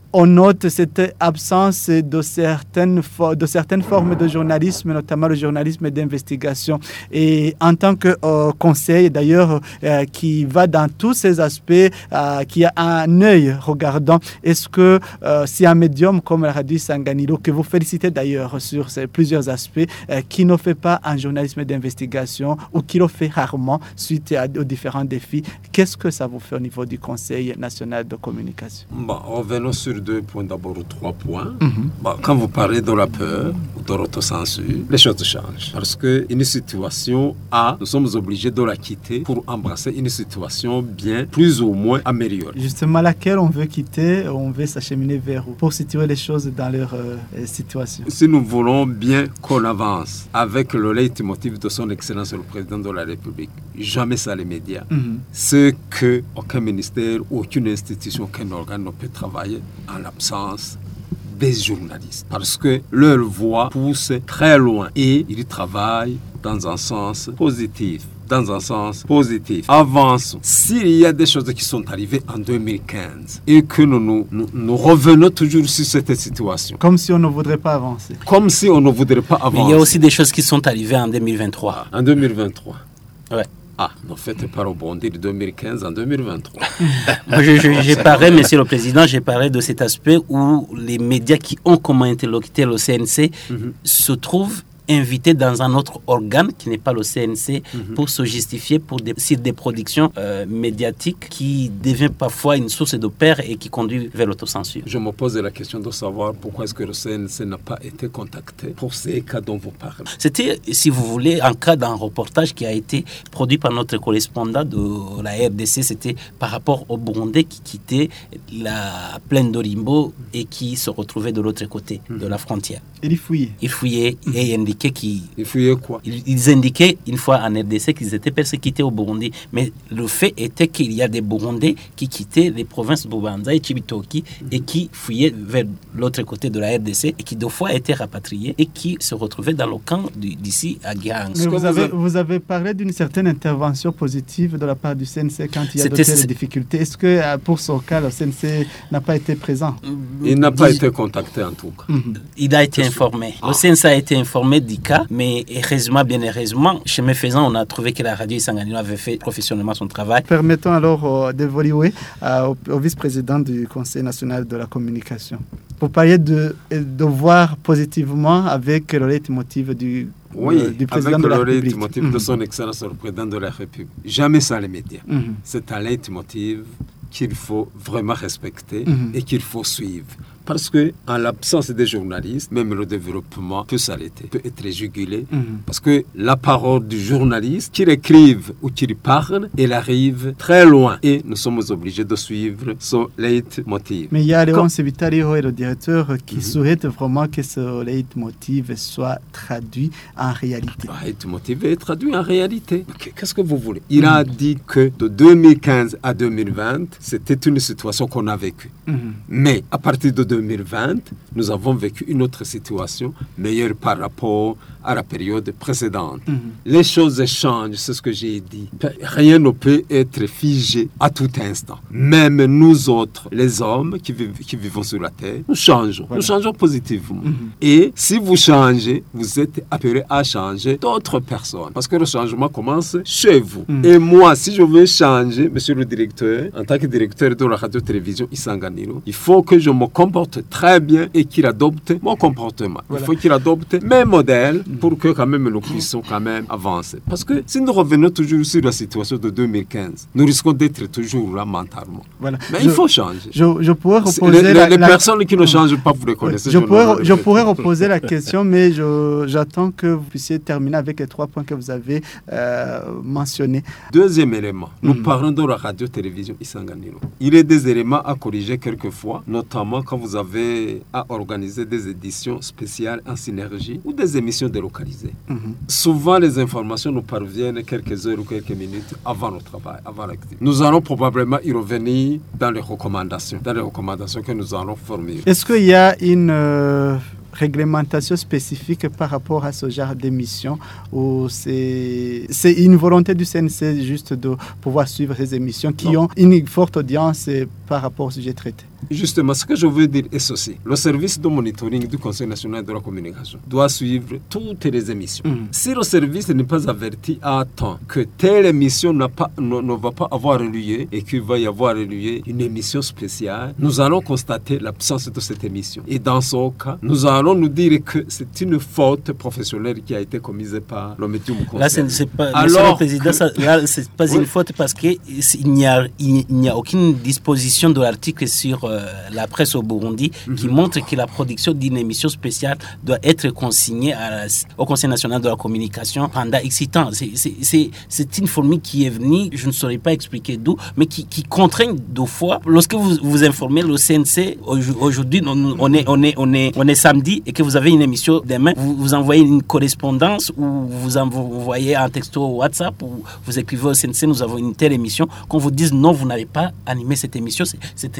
on note cette absence de certaines, formes de journalisme, notamment le journalisme d'investigation. Et en tant que euh, conseil, d'ailleurs, euh, qui va dans tous ces aspects, euh, qui a un œil regardant, est-ce que si un médium comme radio Sanganilo, que vous félicitez d'ailleurs sur ces plusieurs aspects, qui ne fait pas un journalisme d'investigation ou qui le fait rarement suite aux différents défis, qu'est-ce que ça vous fait au niveau du Conseil national de communication? Sur deux points, d'abord trois points. Mhm. quand vous parlez de la peur ou de l'autocensure, les choses changent. Parce qu'une situation A, nous sommes obligés de la quitter pour embrasser une situation bien plus ou moins améliorée. Justement, laquelle on veut quitter, on veut s'acheminer vers où Pour situer les choses dans leur euh, situation? Si nous voulons bien qu'on avance avec le leitmotiv de son Excellence le Président de la République, jamais ça les médias, mhm. ce que aucun ministère, aucune institution, aucun organe ne peut travailler en l'absence des journalistes. Parce que leur voix pousse très loin et ils travaillent dans un sens positif dans un sens positif. Avançons. S'il y a des choses qui sont arrivées en 2015 et que nous, nous, nous, revenons toujours sur cette situation. Comme si on ne voudrait pas avancer. Comme si on ne voudrait pas avancer. Mais il y a aussi des choses qui sont arrivées en 2023. En 2023. Ouais. Ah, ne faites pas rebondir de 2015 en 2023. [laughs] Moi, j'ai parlé, Monsieur le Président, j'ai parlé de cet aspect où les médias qui ont comme interlocuteur le CNC mhm. se trouvent invité dans un autre organe qui n'est pas le CNC mhm. pour se justifier pour des, sur des productions euh, médiatiques qui deviennent parfois une source de peur et qui conduit vers l'autocensure. Je me pose la question de savoir pourquoi est-ce que le CNC n'a pas été contacté pour ces cas dont vous parlez. C'était, si vous voulez, un cas d'un reportage qui a été produit par notre correspondant de la RDC. C'était par rapport aux Burundais qui quittaient la plaine d'Orimbo et qui se retrouvaient de l'autre côté de la frontière. Il fouillait. Il fouillait et indiquait qui. Ils quoi? Ils, indiquaient une fois en RDC qu'ils étaient persécutés au Burundi. Mais le fait était qu'il y a des Burundais qui quittaient les provinces de Bubanza et Chibitoki et qui fouillaient vers l'autre côté de la RDC et qui deux fois étaient rapatriés et qui se retrouvaient dans le camp d'ici à Giang. Vous avez, vous avez parlé d'une certaine intervention positive de la part du CNC quand il y a de telles difficultés. Est-ce que euh, pour ce cas, le CNC n'a pas été présent? Il n'a pas été contacté en tout cas. Il a été informé. Le CNC a été informé cas, mais heureusement, bien heureusement, chemin faisant, on a trouvé que la radio Isanganino avait fait professionnellement son travail. Permettons alors euh, d'évoluer euh, au, vice-président du Conseil national de la communication. Pour parler de, de voir positivement avec le leitmotiv du oui, du président avec de la le leitmotiv de son excellence le président de la République. Jamais ça les médias. Mhm. C'est un leitmotiv qu'il faut vraiment respecter mhm. et qu'il faut suivre. Parce que en l'absence des journalistes, même le développement peut s'arrêter, peut être jugulé. Mhm. Parce que la parole du journaliste, qu'il écrive ou qu'il parle, elle arrive très loin. Et nous sommes obligés de suivre son leitmotiv. Mais il y a Léon Sevitario et le directeur qui mm souhaitent vraiment que ce leitmotiv soit traduit en réalité. Le leitmotiv est traduit en réalité. Qu'est-ce que vous voulez? Il a mhm. dit que de 2015 à 2020, c'était une situation qu'on a vécue. Mhm. Mais à partir de 2020, nous avons vécu une autre situation meilleure par rapport à la période précédente. Mhm. Les choses changent, c'est ce que j'ai dit. Rien ne peut être figé à tout instant. Même nous autres, les hommes qui, vivent, qui vivons sur la Terre, nous changeons. Nous changeons positivement. Mhm. Et si vous changez, vous êtes appelé à changer d'autres personnes. Parce que le changement commence chez vous. Mhm. Et moi, si je veux changer, monsieur le directeur, en tant que directeur de la radio-télévision Isanganiro, il faut que je me comporte très bien et qu'il adopte mon comportement. Il faut qu'il adopte mes modèles pour que quand même nous puissions quand même avancer. Parce que si nous revenons toujours sur la situation de 2015, nous risquons d'être toujours là mentalement. Voilà. Mais Je- il faut changer. Je, je pourrais reposer les, la, les la- personnes qui ne changent pas, vous les connaissez. je, pourrais, je pourrais reposer la question, mais j'attends que vous puissiez terminer avec les trois points que vous avez euh, mentionnés. Deuxième élément, nous Mhm. parlons de la radio-télévision Isanganiro. Il y a des éléments à corriger quelquefois, notamment quand vous avez à organiser des éditions spéciales en synergie ou des émissions délocalisées. Mhm. Souvent, les informations nous parviennent quelques heures ou quelques minutes avant le travail, avant l'activité. Nous allons probablement y revenir dans les recommandations, dans les recommandations que nous allons formuler. Est-ce qu'il y a une euh, réglementation spécifique par rapport à ce genre d'émission ou c'est une volonté du CNC juste de pouvoir suivre ces émissions qui Non. ont une forte audience par rapport au sujet traité? Justement, ce que je veux dire est ceci. Le service de monitoring du Conseil national de la communication doit suivre toutes les émissions. Mhm. Si le service n'est pas averti à temps que telle émission n'a pas, ne, ne va pas avoir lieu et qu'il va y avoir lieu une émission spéciale, nous allons constater l'absence de cette émission. Et dans ce cas, nous allons nous dire que c'est une faute professionnelle qui a été commise par le médium Là, concerné. c'est c'est pas, Alors le Président, que- ça- là, pas Oui. une faute parce qu'il n'y a, il n'y a aucune disposition de l'article sur euh, la presse au Burundi qui Mhm. montre que la production d'une émission spéciale doit être consignée à la- au Conseil national de la communication pendant temps. C'est- une formule qui est venue, je ne saurais pas expliquer d'où, mais qui, qui contraint deux fois. Lorsque vous vous informez le CNC, aujo- aujourd'hui, on, on est, on, est, on, est, on est samedi et que vous avez une émission demain, vous, vous envoyez une correspondance ou vous envoyez un texto au WhatsApp ou vous écrivez au CNC, nous avons une telle émission, qu'on vous dise non, vous n'avez pas animé cette émission, c'est- c'est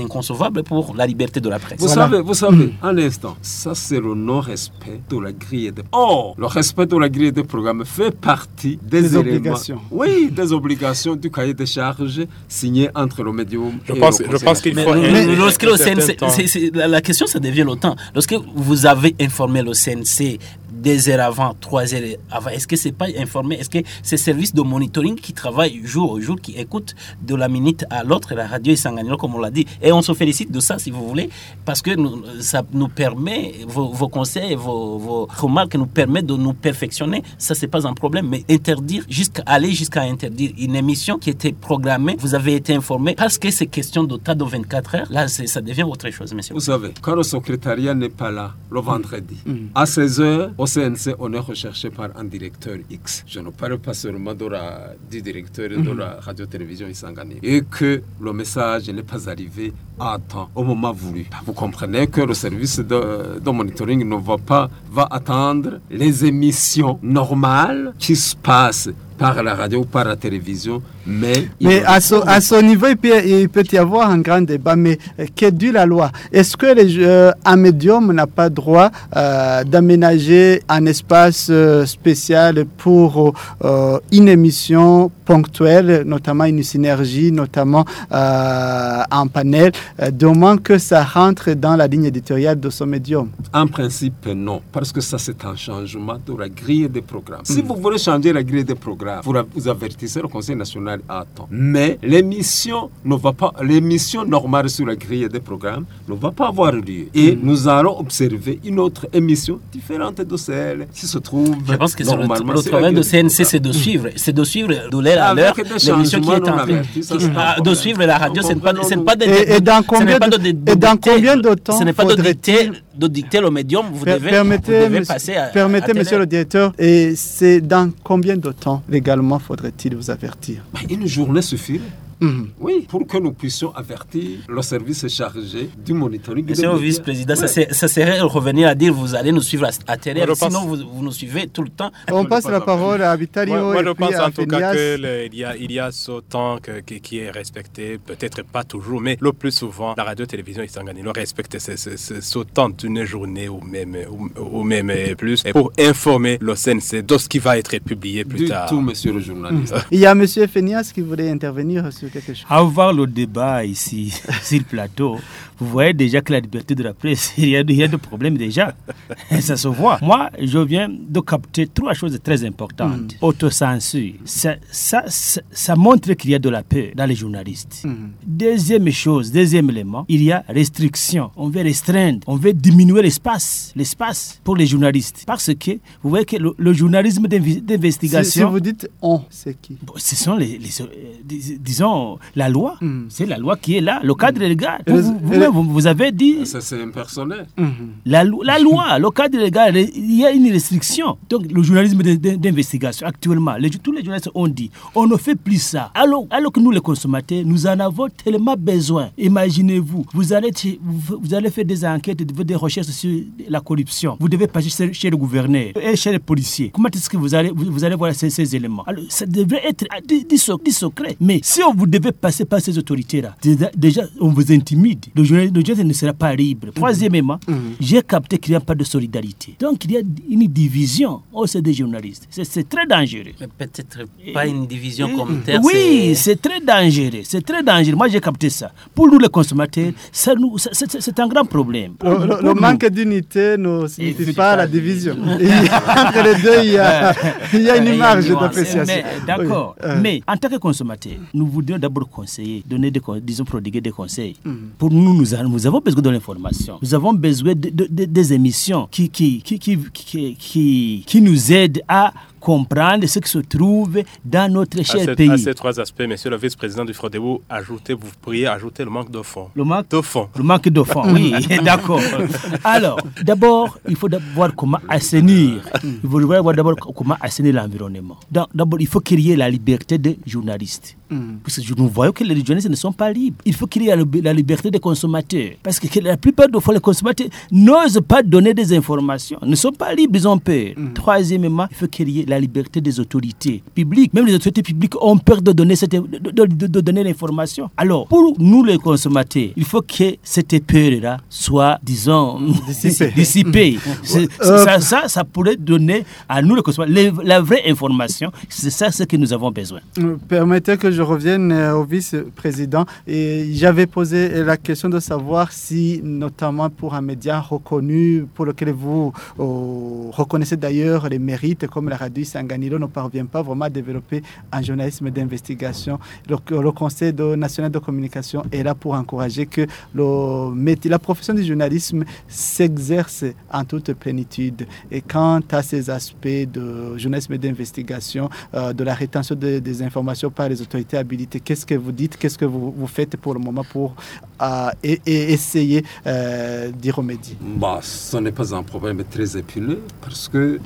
pour la liberté de la presse. Vous Voilà. savez, vous savez, un instant, ça c'est le non-respect de la grille de... Or, le respect de la grille de programme fait partie des, Des éléments- obligations. Oui, des obligations du cahier de charges signé entre le médium Je et pense, le je pense qu'il Mais, faut. mais lorsque le CNC, la question ça devient le temps. Lorsque vous avez informé le CNC des heures avant, trois heures avant, est-ce que c'est pas informé? Est-ce que ces services de monitoring qui travaillent jour au jour, qui écoutent de la minute à l'autre la radio Isanganiro, comme on l'a dit, et on se félicite de ça si vous voulez, parce que nous- ça nous permet, vos, vos conseils, vos, vos remarques nous permettent de nous perfectionner. Ça c'est pas un problème, mais interdire jusqu'à aller jusqu'à interdire une émission qui était programmée, vous avez été informé parce que c'est question de tas de 24 heures. Là, ça devient autre chose, monsieur. Vous savez, quand le secrétariat n'est pas là le vendredi, Mm. à 16h, au CNC, on est recherché par un directeur X. Je ne parle pas seulement de la- du directeur de la radio-télévision Isangani. Et que le message n'est pas arrivé à temps, au moment voulu. Vous comprenez que le service de, de monitoring ne va pas va attendre les émissions normales qui se passent par la radio ou par la télévision, mais... Mais à ce, à ce niveau, il peut, il peut y avoir un grand débat. Mais euh, que dit la loi? Est-ce que les, euh, un médium n'a pas droit euh, d'aménager un espace euh, spécial pour une émission ponctuelle, notamment une synergie, notamment un panel, du moment que ça rentre dans la ligne éditoriale de ce médium En principe, non, parce que ça, c'est un changement de la grille des programmes. Si vous voulez changer la grille des programmes, vous, vous avertissez le Conseil national à temps. Mais l'émission ne va pas, l'émission normale sur la grille des programmes ne va pas avoir lieu. Et nous allons observer une autre émission différente de celle qui se trouve Je pense que le, normalement le la travail de CNC, c'est de suivre, c'est de suivre de l'heure à l'heure l'émission qui est en train de suivre la radio. Ce n'est pas, de, Et- et dans combien de- de- et dans dicter- combien de temps Ce n'est pas de faudrait-il- dicter, de dicter le médium. Vous Per- devez, permettez, vous devez monsieur, passer à. permettez, à monsieur le directeur, et c'est dans combien de temps légalement faudrait-il vous avertir? Ben, Une journée suffit. Mhm. Oui, pour que nous puissions avertir le service chargé du monitoring. des Monsieur le vice-président, ça, Ouais. c'est- ça serait revenir à dire vous allez nous suivre à, à pense- sinon vous, vous nous suivez tout le temps. On passe pas la parole à Vitario Moi, moi, et je puis pense à en tout cas qu'il y a, il y a ce temps que- qui, qui est respecté, peut-être pas toujours, mais le plus souvent, la radio-télévision Isanganilo respecte ce, ce, ce, ce temps d'une journée ou même, ou, ou même plus et pour informer le CNC de ce qui va être publié plus Du tard. tout, monsieur le journaliste. Il y a monsieur Fénias qui voulait intervenir sur quelque chose. Avoir le débat ici, [laughs] sur le plateau, vous voyez déjà que la liberté de la presse, [laughs] il y a, il y a des problèmes déjà. [laughs] Ça se voit. Moi, je viens de capter trois choses très importantes. Autocensure. Ça, ça, ça, ça montre qu'il y a de la peur dans les journalistes. Deuxième chose, deuxième élément, il y a restriction. On veut restreindre, on veut diminuer l'espace, l'espace pour les journalistes. Parce que vous voyez que le, le journalisme d'invi- Si, si d'investigation, vous dites on, c'est qui? Bon, ce sont les, les- euh, dis- disons la loi. Mm. C'est la loi qui est là, le cadre légal. Et Vous, vous- les- vous- vous avez dit Ça, c'est impersonnel. Mhm. la, lo- la loi, le cadre légal, il y a une restriction. Donc le journalisme d'in- d'in- d'investigation, actuellement, les- tous les journalistes ont dit, on ne fait plus ça. Alors, alors que nous, les consommateurs, nous en avons tellement besoin. Imaginez-vous, vous allez, vous, faire des enquêtes, des recherches sur la corruption. Vous devez passer chez, le gouverneur et chez les policiers. Comment est-ce que vous allez, vous, vous allez voir ces, ces éléments? Alors, ça devrait être du, secret. Mais si on vous devez passer par ces autorités-là, déjà, déjà, on vous intimide. Le journaliste, le journaliste ne sera pas libre. Troisièmement, j'ai capté qu'il n'y a pas de solidarité. Donc, il y a une division au sein des journalistes. C'est- très dangereux. Mais peut-être pas une division Et- communautaire. Oui, c'est- très dangereux. C'est très dangereux. Moi, j'ai capté ça. Pour nous, les consommateurs, ça nous- ça- c'est un grand problème. Pour- Le, le- pour le nous. manque d'unité ne signifie pas pas la division. Entre les deux, il y a, [laughs] il y a une marge d'appréciation. D'accord. Oui. Euh, Mais en tant que consommateur, nous voudrions d'abord conseiller, donner des, disons, prodiguer des conseils. Mm. Pour nous, nous, avons besoin de l'information. Nous avons besoin de, de- de- des émissions qui, qui, qui, qui, qui- qui nous aident à comprendre ce qui se trouve dans notre À, cher ces- pays. à ces trois aspects, monsieur le vice-président du Frodebo, ajoutez, vous pourriez ajouter le manque de fonds. Le manque De fonds. Le manque de fonds, oui, [laughs] [laughs] d'accord. Alors, d'abord, il faut voir comment assainir. Il faut voir d'abord comment assainir l'environnement. D'abord, il faut qu'il y ait la liberté des journalistes. Parce que nous voyons que les journalistes ne sont pas libres. Il faut qu'il y ait la, liberté des consommateurs. Parce que la plupart des fois, les consommateurs n'osent pas donner des informations. Ils ne sont pas libres, ils ont peur. Troisièmement, il faut qu'il y ait la liberté des autorités publiques. Même les autorités publiques ont peur de donner, cette, de, de- de- de donner l'information. Alors, pour nous les consommateurs, il faut que cette peur-là soit, disons, Dissipée. [laughs] [laughs] Euh, ça, ça, ça pourrait donner à nous les consommateurs la vraie information. C'est ça ce que nous avons besoin. Euh, Permettez que je revienne euh, au vice-président. Et J'avais posé la question de savoir si, notamment pour un média reconnu, pour lequel vous reconnaissez d'ailleurs les mérites, comme la radio Sanganilo ne parvient pas vraiment à développer un journalisme d'investigation. Le, Conseil national de communication est là pour encourager que la profession du journalisme s'exerce en toute plénitude. Et quant à ces aspects de journalisme d'investigation, euh, de la rétention de- des informations par les autorités habilitées, qu'est-ce que vous dites, qu'est-ce que vous, faites pour le moment pour euh, essayer euh, d'y remédier? Bah, ce n'est pas un problème très épineux parce que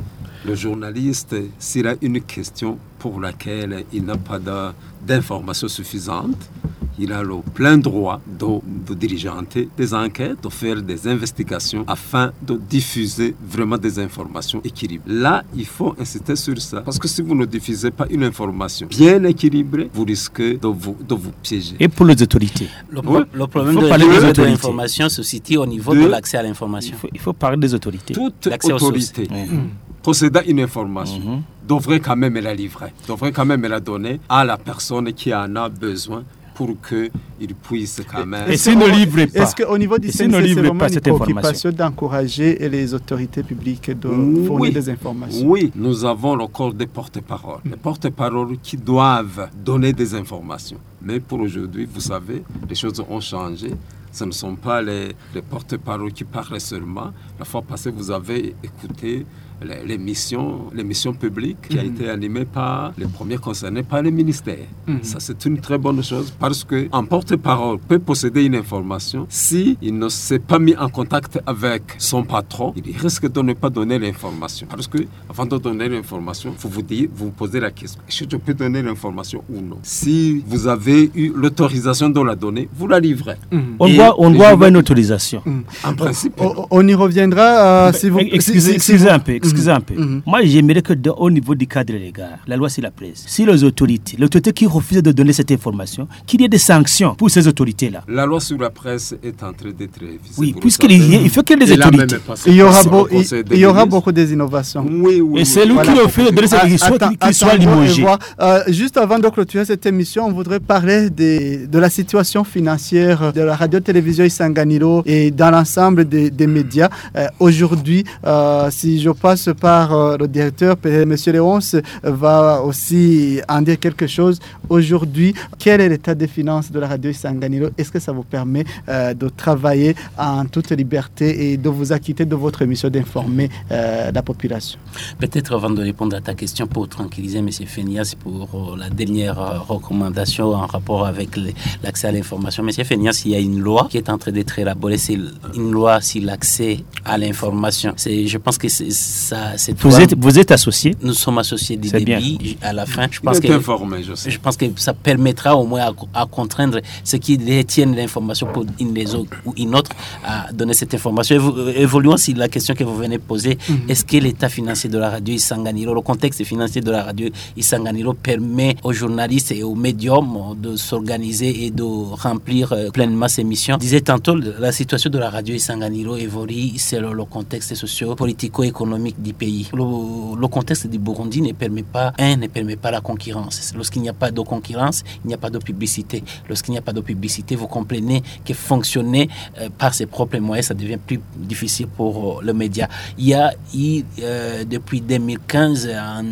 le journaliste, s'il a une question pour laquelle il n'a pas de- d'informations suffisantes, il a le plein droit de, de diriger des enquêtes, de faire des investigations afin de diffuser vraiment des informations équilibrées. Là, il faut insister sur ça parce que si vous ne diffusez pas une information bien équilibrée, vous risquez de vous, de vous piéger. Et pour les autorités, Le, pro- Oui. le problème Il faut de l'information se situe au niveau de l'accès à l'information. il faut parler des autorités. Toute L'accès aux sources. autorité possédant une information Mhm. Devrait quand même la livrer, devrait quand même la donner à la personne qui en a besoin pour qu'il puisse quand même... Et Est-ce s'il que- ne livre pas Est-ce qu'au niveau du CNC, ne c'est livre vraiment pas une cette information d'encourager les autorités publiques de fournir Oui. des informations? Oui, nous avons le corps des porte-paroles. Les porte-paroles qui doivent donner des informations. Mais pour aujourd'hui, vous savez, les choses ont changé. Ce ne sont pas les, les porte-paroles qui parlent seulement. La fois passée, vous avez écouté l'émission, l'émission publique qui a été animée par les premiers concernés par les ministères. Ça, c'est une très bonne chose parce qu'un porte-parole peut posséder une information si il ne s'est pas mis en contact avec son patron, il risque de ne pas donner l'information. Parce que avant de donner l'information, vous vous dites, vous vous posez la question est-ce que je peux donner l'information ou non? Si vous avez eu l'autorisation de la donner, vous la livrez. On Et doit, on doit avoir une autorisation. En principe, On, on y reviendra euh, si vous Excusez, si- si- si excusez un peu. Excusez un peu. Mhm. Moi, j'aimerais que de- au niveau du cadre légal, la loi c'est la presse. Si les autorités, l'autorité qui refuse de donner cette information, qu'il y ait des sanctions pour ces autorités-là. La loi sur la presse est en train d'être révisée. Oui, puisqu'il savez. y a- il faut qu'il y ait des Elle a même autorités. Il y aura, beau- il, des il y aura beaucoup d'innovations. Oui, oui. Et c'est lui Voilà. qui refuse de donner cette Ah, qu'il soit, et limogé. Euh, juste avant de clôturer cette émission, on voudrait parler des- de la situation financière de la radio-télévision Isanganiro et dans l'ensemble des, des médias. Euh, Aujourd'hui, euh, si je passe par euh, le directeur, peut-être M. Léonce va aussi en dire quelque chose. Aujourd'hui, quel est l'état des finances de la radio Isanganiro? Est-ce que ça vous permet euh, de travailler en toute liberté et de vous acquitter de votre mission d'informer euh, la population? Peut-être avant de répondre à ta question, pour tranquilliser M. Fenias pour euh, la dernière euh, recommandation en rapport avec l'accès à l'information. M. Fenias, il y a une loi qui est en train d'être élaborée. C'est une loi sur l'accès à l'information. Je pense que c'est ça. Vous êtes, vous êtes associé Nous sommes associés du C'est bien. début à la fin. Je pense que informé, je sais. je pense que ça permettra au moins à, à contraindre ceux qui détiennent l'information pour une raison ou une autre à donner cette information. Évo- Évoluons sur la question que vous venez de poser. Est-ce que l'état financier de la radio Isanganiro, le contexte financier de la radio Isanganiro permet aux journalistes et aux médiums de s'organiser et de remplir euh, pleinement ces missions? Je disais tantôt, la situation de la radio Isanganiro évolue selon le contexte socio-politico-économique du pays. Le, contexte du Burundi ne permet pas, un, ne permet pas la concurrence. Lorsqu'il n'y a pas de concurrence, il n'y a pas de publicité. Lorsqu'il n'y a pas de publicité, vous comprenez que fonctionner euh, par ses propres moyens, ça devient plus difficile pour euh, le média. Il y a eu, euh, depuis 2015, un-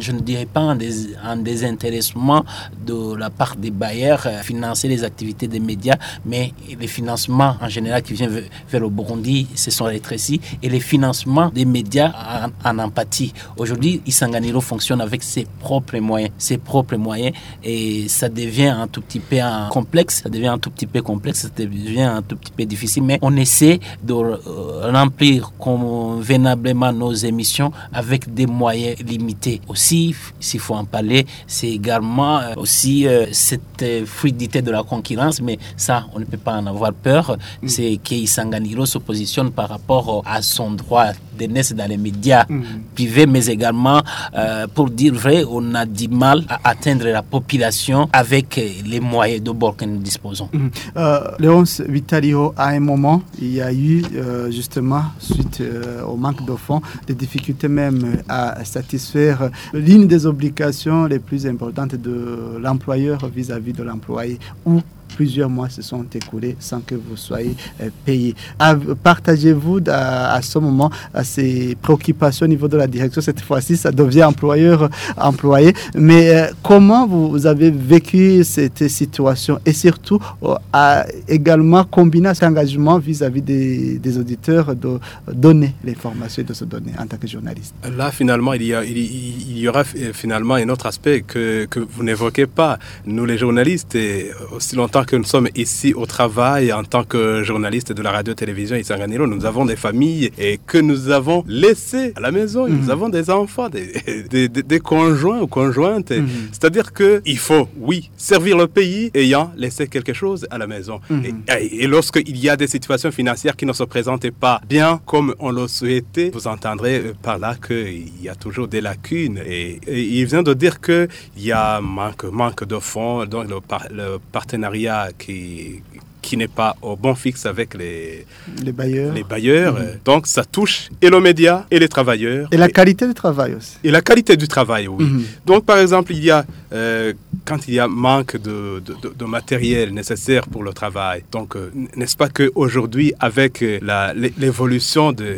je ne dirais pas un, un désintéressement de la part des bailleurs euh, financer les activités des médias, mais les financements en général qui viennent ve- vers le Burundi se sont rétrécis et les financements des médias en, en empathie. Aujourd'hui, Isanganiro fonctionne avec ses propres moyens, ses propres moyens et ça devient un tout petit peu complexe, ça devient un tout petit peu complexe, ça devient un tout petit peu difficile, mais on essaie de euh, remplir convenablement nos émissions avec des moyens limités. Aussi, s'il faut en parler, c'est également euh, aussi euh, cette fluidité de la concurrence, mais ça, on ne peut pas en avoir peur. C'est qu'Isanganiro se positionne par rapport à son droit d'aînesse dans les médias privés, mais également, euh, pour dire vrai, on a du mal à atteindre la population avec euh, les moyens de bord que nous disposons. Euh, Léonce Vitalio, à un moment, il y a eu euh, justement, suite au manque de fonds, des difficultés même à satisfaire l'une des obligations les plus importantes de l'employeur vis-à-vis de l'employé, où plusieurs mois se sont écoulés sans que vous soyez euh, payé. À- Partagez-vous à, à ce moment ces préoccupations au niveau de la direction? Cette fois-ci, ça devient employeur-employé. Mais euh, comment vous, avez vécu cette situation? Et surtout euh, également combiner cet engagement vis-à-vis des, auditeurs de donner l'information et de se donner en tant que journaliste? Là, finalement, il y, aura euh, finalement un autre aspect que, que vous n'évoquez pas. Nous, les journalistes, et aussi longtemps que nous sommes ici au travail en tant que journalistes de la radio-télévision Isanganiro, nous avons des familles et que nous avons laissées à la maison. Nous avons des enfants, des, [laughs] des, des- des conjoints ou conjointes. Mhm. C'est-à-dire qu'il faut, oui, servir le pays ayant laissé quelque chose à la maison. Mhm. Et, et lorsqu'il y a des situations financières qui ne se présentaient pas bien comme on le souhaitait, vous entendrez euh, par là qu'il y a toujours des lacunes. Et, et il vient de dire qu'il y a manque, manque de fonds, donc le, par- le partenariat qui qui n'est pas au bon fixe avec les, Les bailleurs les bailleurs. Mhm. Donc ça touche et le média et les travailleurs. et la qualité du travail aussi. et la qualité du travail, oui. Mhm. Donc, par exemple, il y a, euh, quand il y a manque de, de- matériel nécessaire pour le travail, donc, euh, n'est-ce pas qu'aujourd'hui, avec euh, l'évolution de,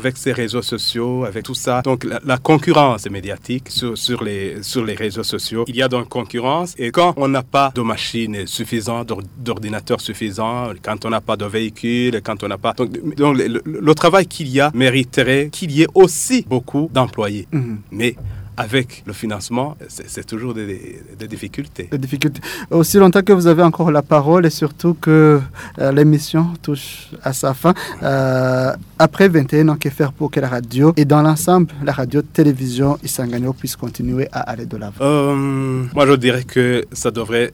avec ces réseaux sociaux, avec tout ça, donc la, la concurrence médiatique sur, sur, les, sur les réseaux sociaux, il y a donc concurrence. Et quand on n'a pas de machines suffisantes, d'or- d'ordinateurs suffisants, quand on n'a pas de véhicules, quand on n'a pas. Donc, donc le, le- le travail qu'il y a mériterait qu'il y ait aussi beaucoup d'employés. Mhm. Mais avec le financement, c'est toujours des, difficultés. des difficultés. Aussi longtemps que vous avez encore la parole et surtout que euh, l'émission touche à sa fin, euh, après 21 ans, que faire pour que la radio et dans l'ensemble, la radio-télévision Isangano puisse continuer à aller de l'avant? Euh, Moi, je dirais que ça devrait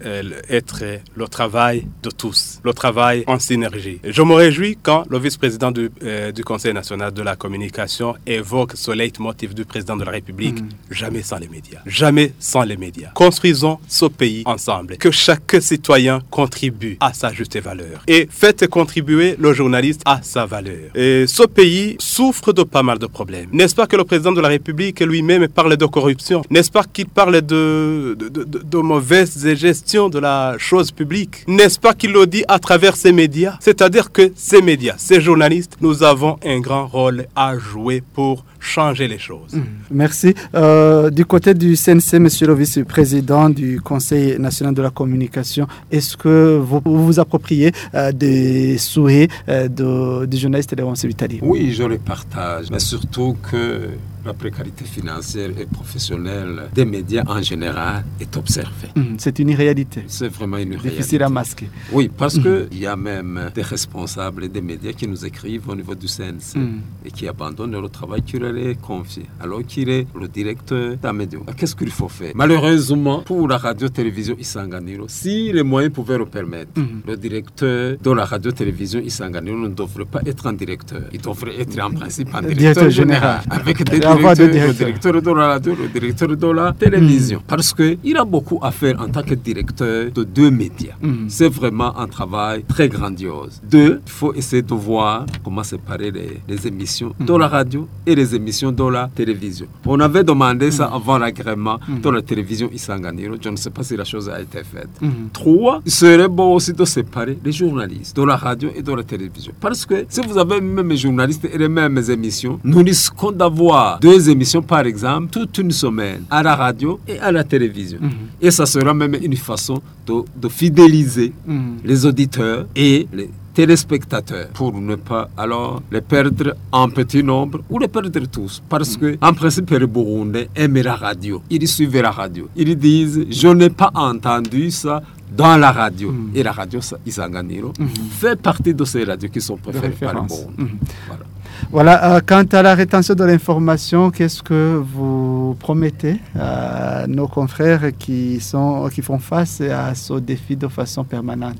être le travail de tous, le travail en synergie. Je me réjouis quand le vice-président du, du, Conseil national de la communication évoque ce leitmotiv du président de la République, mm. Jamais sans les médias. Jamais sans les médias. Construisons ce pays ensemble. Que chaque citoyen contribue à sa juste valeur. Et faites contribuer le journaliste à sa valeur. Et ce pays souffre de pas mal de problèmes. N'est-ce pas que le président de la République lui-même parle de corruption? N'est-ce pas qu'il parle de, de, de, mauvaise gestion de la chose publique? N'est-ce pas qu'il le dit à travers ses médias? C'est-à-dire que ces médias, ces journalistes, nous avons un grand rôle à jouer pour changer les choses. Mmh. Merci. Euh, du côté du CNC, monsieur le vice-président du Conseil national de la communication, est-ce que vous vous appropriez euh, des souhaits euh, de, du journaliste Léon Vitali Oui, je les partage, mais surtout que la précarité financière et professionnelle des médias en général est observée. Mmh, c'est une réalité. C'est vraiment une réalité. Difficile à masquer. Oui, parce mmh. qu'il y a même des responsables des médias qui nous écrivent au niveau du CNC mmh. et qui abandonnent le travail qui leur est confié, alors qu'il est le directeur d'un média. Qu'est-ce qu'il faut faire? Malheureusement, pour la radio-télévision Isanganiro, si les moyens pouvaient le permettre, le directeur de la radio-télévision Isanganiro ne devrait pas être un directeur. Il devrait être en principe un directeur, directeur général. Avec des directeur, le directeur de la radio, le directeur de la télévision. Mm. Parce qu'il a beaucoup à faire en tant que directeur de deux médias. Mm. C'est vraiment un travail très grandiose. Deux, il faut essayer de voir comment séparer les, les émissions mm. de la radio et les émissions de la télévision. On avait demandé ça avant l'agrément de la télévision Isanganiro. Je ne sais pas si la chose a été faite. Trois, il serait bon aussi de séparer les journalistes de la radio et de la télévision. Parce que si vous avez même les journalistes et les mêmes émissions, nous risquons d'avoir deux émissions, par exemple, toute une semaine à la radio et à la télévision. Mm -hmm. Et ça sera même une façon de, de fidéliser mm -hmm. les auditeurs et les téléspectateurs pour ne pas alors les perdre en petit nombre ou les perdre tous. Parce que, en principe, les Burundais aiment la radio. Ils suivent la radio. Ils disent Je n'ai pas entendu ça dans la radio. Mm. Et la radio Isanganiro mm -hmm. fait partie de ces radios qui sont préférées par le. Mm -hmm. Voilà. Voilà, euh, quant à la rétention de l'information, qu'est-ce que vous promettez à nos confrères qui, sont, qui font face à ce défi de façon permanente?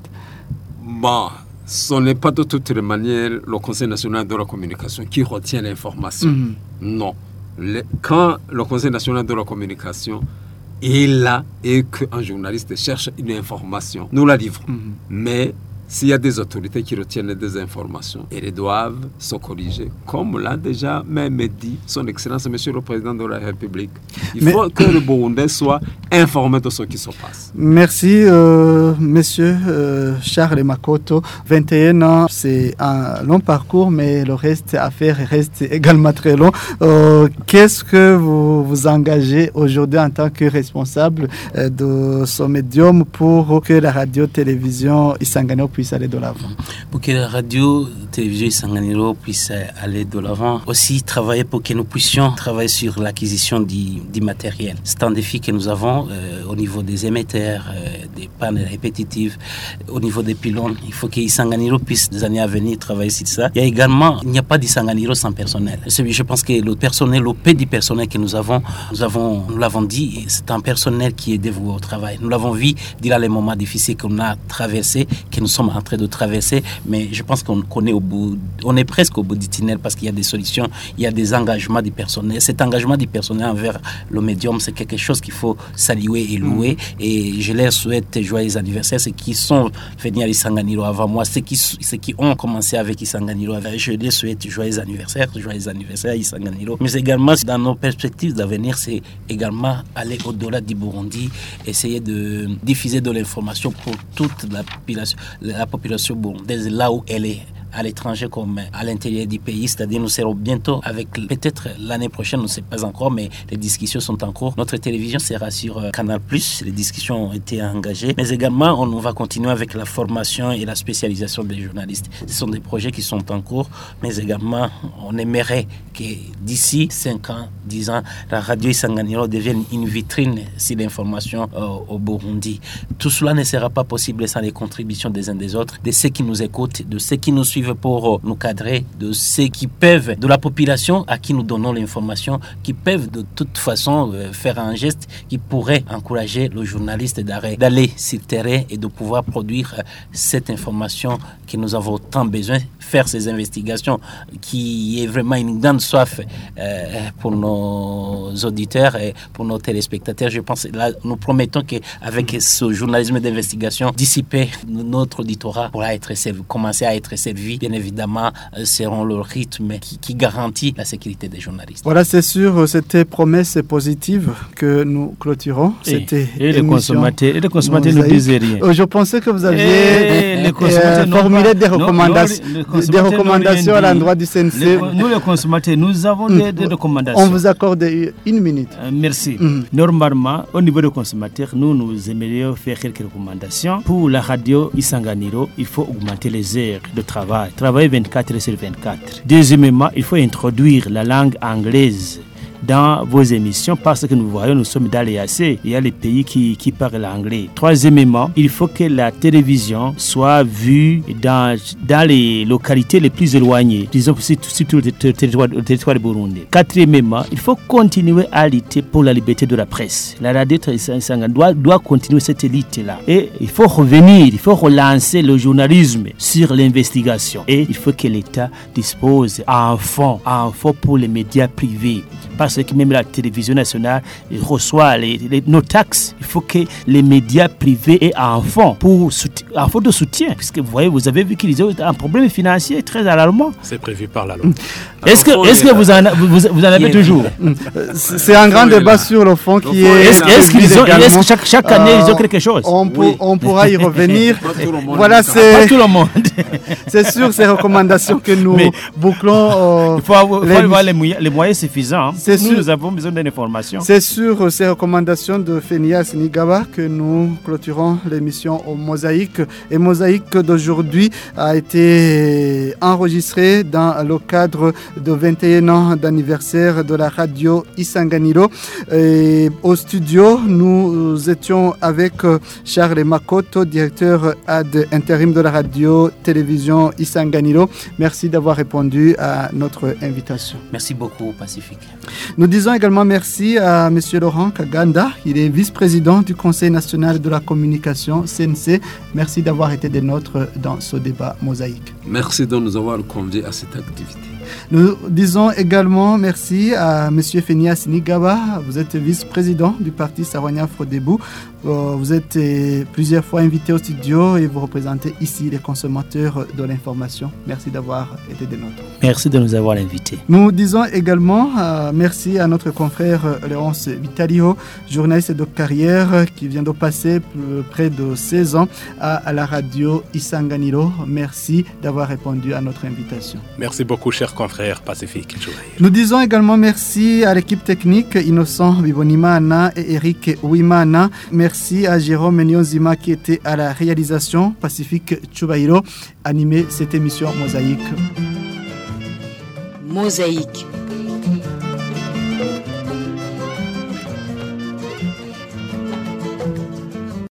Bon, ce n'est pas de toutes les manières le Conseil national de la communication qui retient l'information. -hmm. Non. Le, quand le Conseil national de la communication est là et qu'un journaliste cherche une information, nous la livrons. -hmm. Mais s'il y a des autorités qui retiennent des informations, elles doivent se corriger, comme l'a déjà même dit son Excellence, Monsieur le Président de la République. Il Mais... faut que le Burundais soit informé de ce qui se passe. Merci, euh, Monsieur euh, Charles Makoto. 21 ans, c'est un long parcours, mais le reste à faire reste également très long. Euh, Qu'est-ce que vous vous engagez aujourd'hui en tant que responsable de ce médium pour que la radio-télévision Isangano aller de l'avant. Pour que la radio, télévision Sanganiro puisse aller de l'avant, aussi travailler pour que nous puissions travailler sur l'acquisition du, matériel. C'est un défi que nous avons euh, au niveau des émetteurs, euh, des pannes répétitives, au niveau des pylônes. Il faut que Sanganiro puisse, des années à venir, travailler sur ça. Il y a également, il n'y a pas d'Isanganiro sans personnel. Je pense que le personnel, le peu du personnel que nous avons, nous avons, nous l'avons dit, c'est un personnel qui est dévoué au travail. Nous l'avons vu durant les moments difficiles qu'on a traversés, que nous sommes en train de traverser, mais je pense qu'on connaît au bout, on est presque au bout du tunnel parce qu'il y a des solutions, il y a des engagements du personnel. Cet engagement du personnel envers le médium, c'est quelque chose qu'il faut saluer et louer. Mmh. Et je leur souhaite joyeux anniversaire, ceux qui sont venus à Isanganiro avant moi, ceux qui, ceux qui ont commencé avec Isanganiro, je leur souhaite joyeux anniversaire, joyeux anniversaire à Isanganiro. Mais également, dans nos perspectives d'avenir, c'est également aller au-delà du Burundi, essayer de diffuser de l'information pour toute la population la population burundaise là où elle est à l'étranger comme à l'intérieur du pays. C'est-à-dire nous serons bientôt avec peut-être l'année prochaine, on ne sait pas encore, mais les discussions sont en cours. Notre télévision sera sur Canal+, les discussions ont été engagées, mais également on va continuer avec la formation et la spécialisation des journalistes. Ce sont des projets qui sont en cours, mais également on aimerait que d'ici 5 ans, 10 ans, la radio Isanganiro devienne une vitrine sur l'information euh, au Burundi. Tout cela ne sera pas possible sans les contributions des uns des autres, de ceux qui nous écoutent, de ceux qui nous suivent pour nous cadrer de ceux qui peuvent, de la population à qui nous donnons l'information, qui peuvent de toute façon faire un geste qui pourrait encourager le journaliste d'aller sur le terrain et de pouvoir produire cette information que nous avons tant besoin, faire ces investigations qui est vraiment une grande soif pour nos auditeurs et pour nos téléspectateurs. Je pense là, nous promettons qu'avec ce journalisme d'investigation, dissiper notre auditorat pourra être servi, commencer à être servi, bien évidemment, euh, seront le rythme qui, garantit la sécurité des journalistes. Voilà, c'est sûr, c'était promesse positive que nous clôturons. C'était et, les consommateurs, et les consommateurs ne disaient rien. Oh, je pensais que vous aviez euh, formulé des recommandations, des recommandations à l'endroit du CNC. nous, les consommateurs, nous avons des, des, recommandations. On vous accorde une minute. Euh, merci. Mm. Normalement, au niveau des consommateurs, nous, nous aimerions faire quelques recommandations. Pour la radio Isanganiro, il faut augmenter les heures de travail. Travailler 24 heures sur 24. Deuxièmement, il faut introduire la langue anglaise dans vos émissions parce que nous voyons, nous sommes dans les AC, il y a les pays qui, parlent l'anglais. Troisièmement, il faut que la télévision soit vue dans, dans les localités les plus éloignées, disons surtout le territoire, le territoire de Burundi. Quatrièmement, il faut continuer à lutter pour la liberté de la presse. La radio doit, doit continuer cette lutte-là. Et il faut revenir, il faut relancer le journalisme sur l'investigation. Et il faut que l'État dispose à un fonds, à un fonds pour les médias privés. Parce que même la télévision nationale reçoit les, nos taxes. Il faut que les médias privés aient un fonds, pour un fonds de soutien. Puisque vous voyez, vous avez vu qu'ils ont un problème financier très alarmant. C'est prévu par la loi. [laughs] Est-ce que, est que vous, en, vous, en avez toujours C'est un grand débat sur le fond qui est. Est-ce qu'ils ont, est que chaque, chaque année, ils ont quelque chose? on, on pourra y [laughs] revenir. voilà, c'est. tout le monde. [laughs] c'est sûr, ces recommandations que nous bouclons. il faut avoir, les, moyens, suffisants. Hein. Nous, avons besoin d'informations. C'est sur ces recommandations de Fenias Nigaba que nous clôturons l'émission au Mosaïque. Et Mosaïque d'aujourd'hui a été enregistré dans le cadre de 21 ans d'anniversaire de la radio Isanganiro. Et au studio, nous étions avec Charles Makoto, directeur ad intérim de la radio télévision Isanganiro. Merci d'avoir répondu à notre invitation. Merci beaucoup, Pacifique. Nous disons également merci à M. Laurent Kaganda. Il est vice-président du Conseil national de la communication, CNC. Merci d'avoir été des nôtres dans ce débat mosaïque. Merci de nous avoir conviés à cette activité. Nous disons également merci à M. Fenias Nigaba. Vous êtes vice-président du parti Sarwania Frodebou. Euh, vous êtes euh, plusieurs fois invité au studio et vous représentez ici les consommateurs de l'information. Merci d'avoir été des nôtres. Merci de nous avoir invités. Nous disons également euh, merci à notre confrère Léonce Vitalio, journaliste de carrière qui vient de passer près de 16 ans à, la radio Isanganiro. Merci d'avoir répondu à notre invitation. Merci beaucoup, cher confrère Pacifique. Nous disons également merci à l'équipe technique Innocent Bibonimana et Eric Wimana. Merci Merci à Jérôme Nyonzima qui était à la réalisation, Pacifique Chubairo, animé cette émission Mosaïque. Mosaïque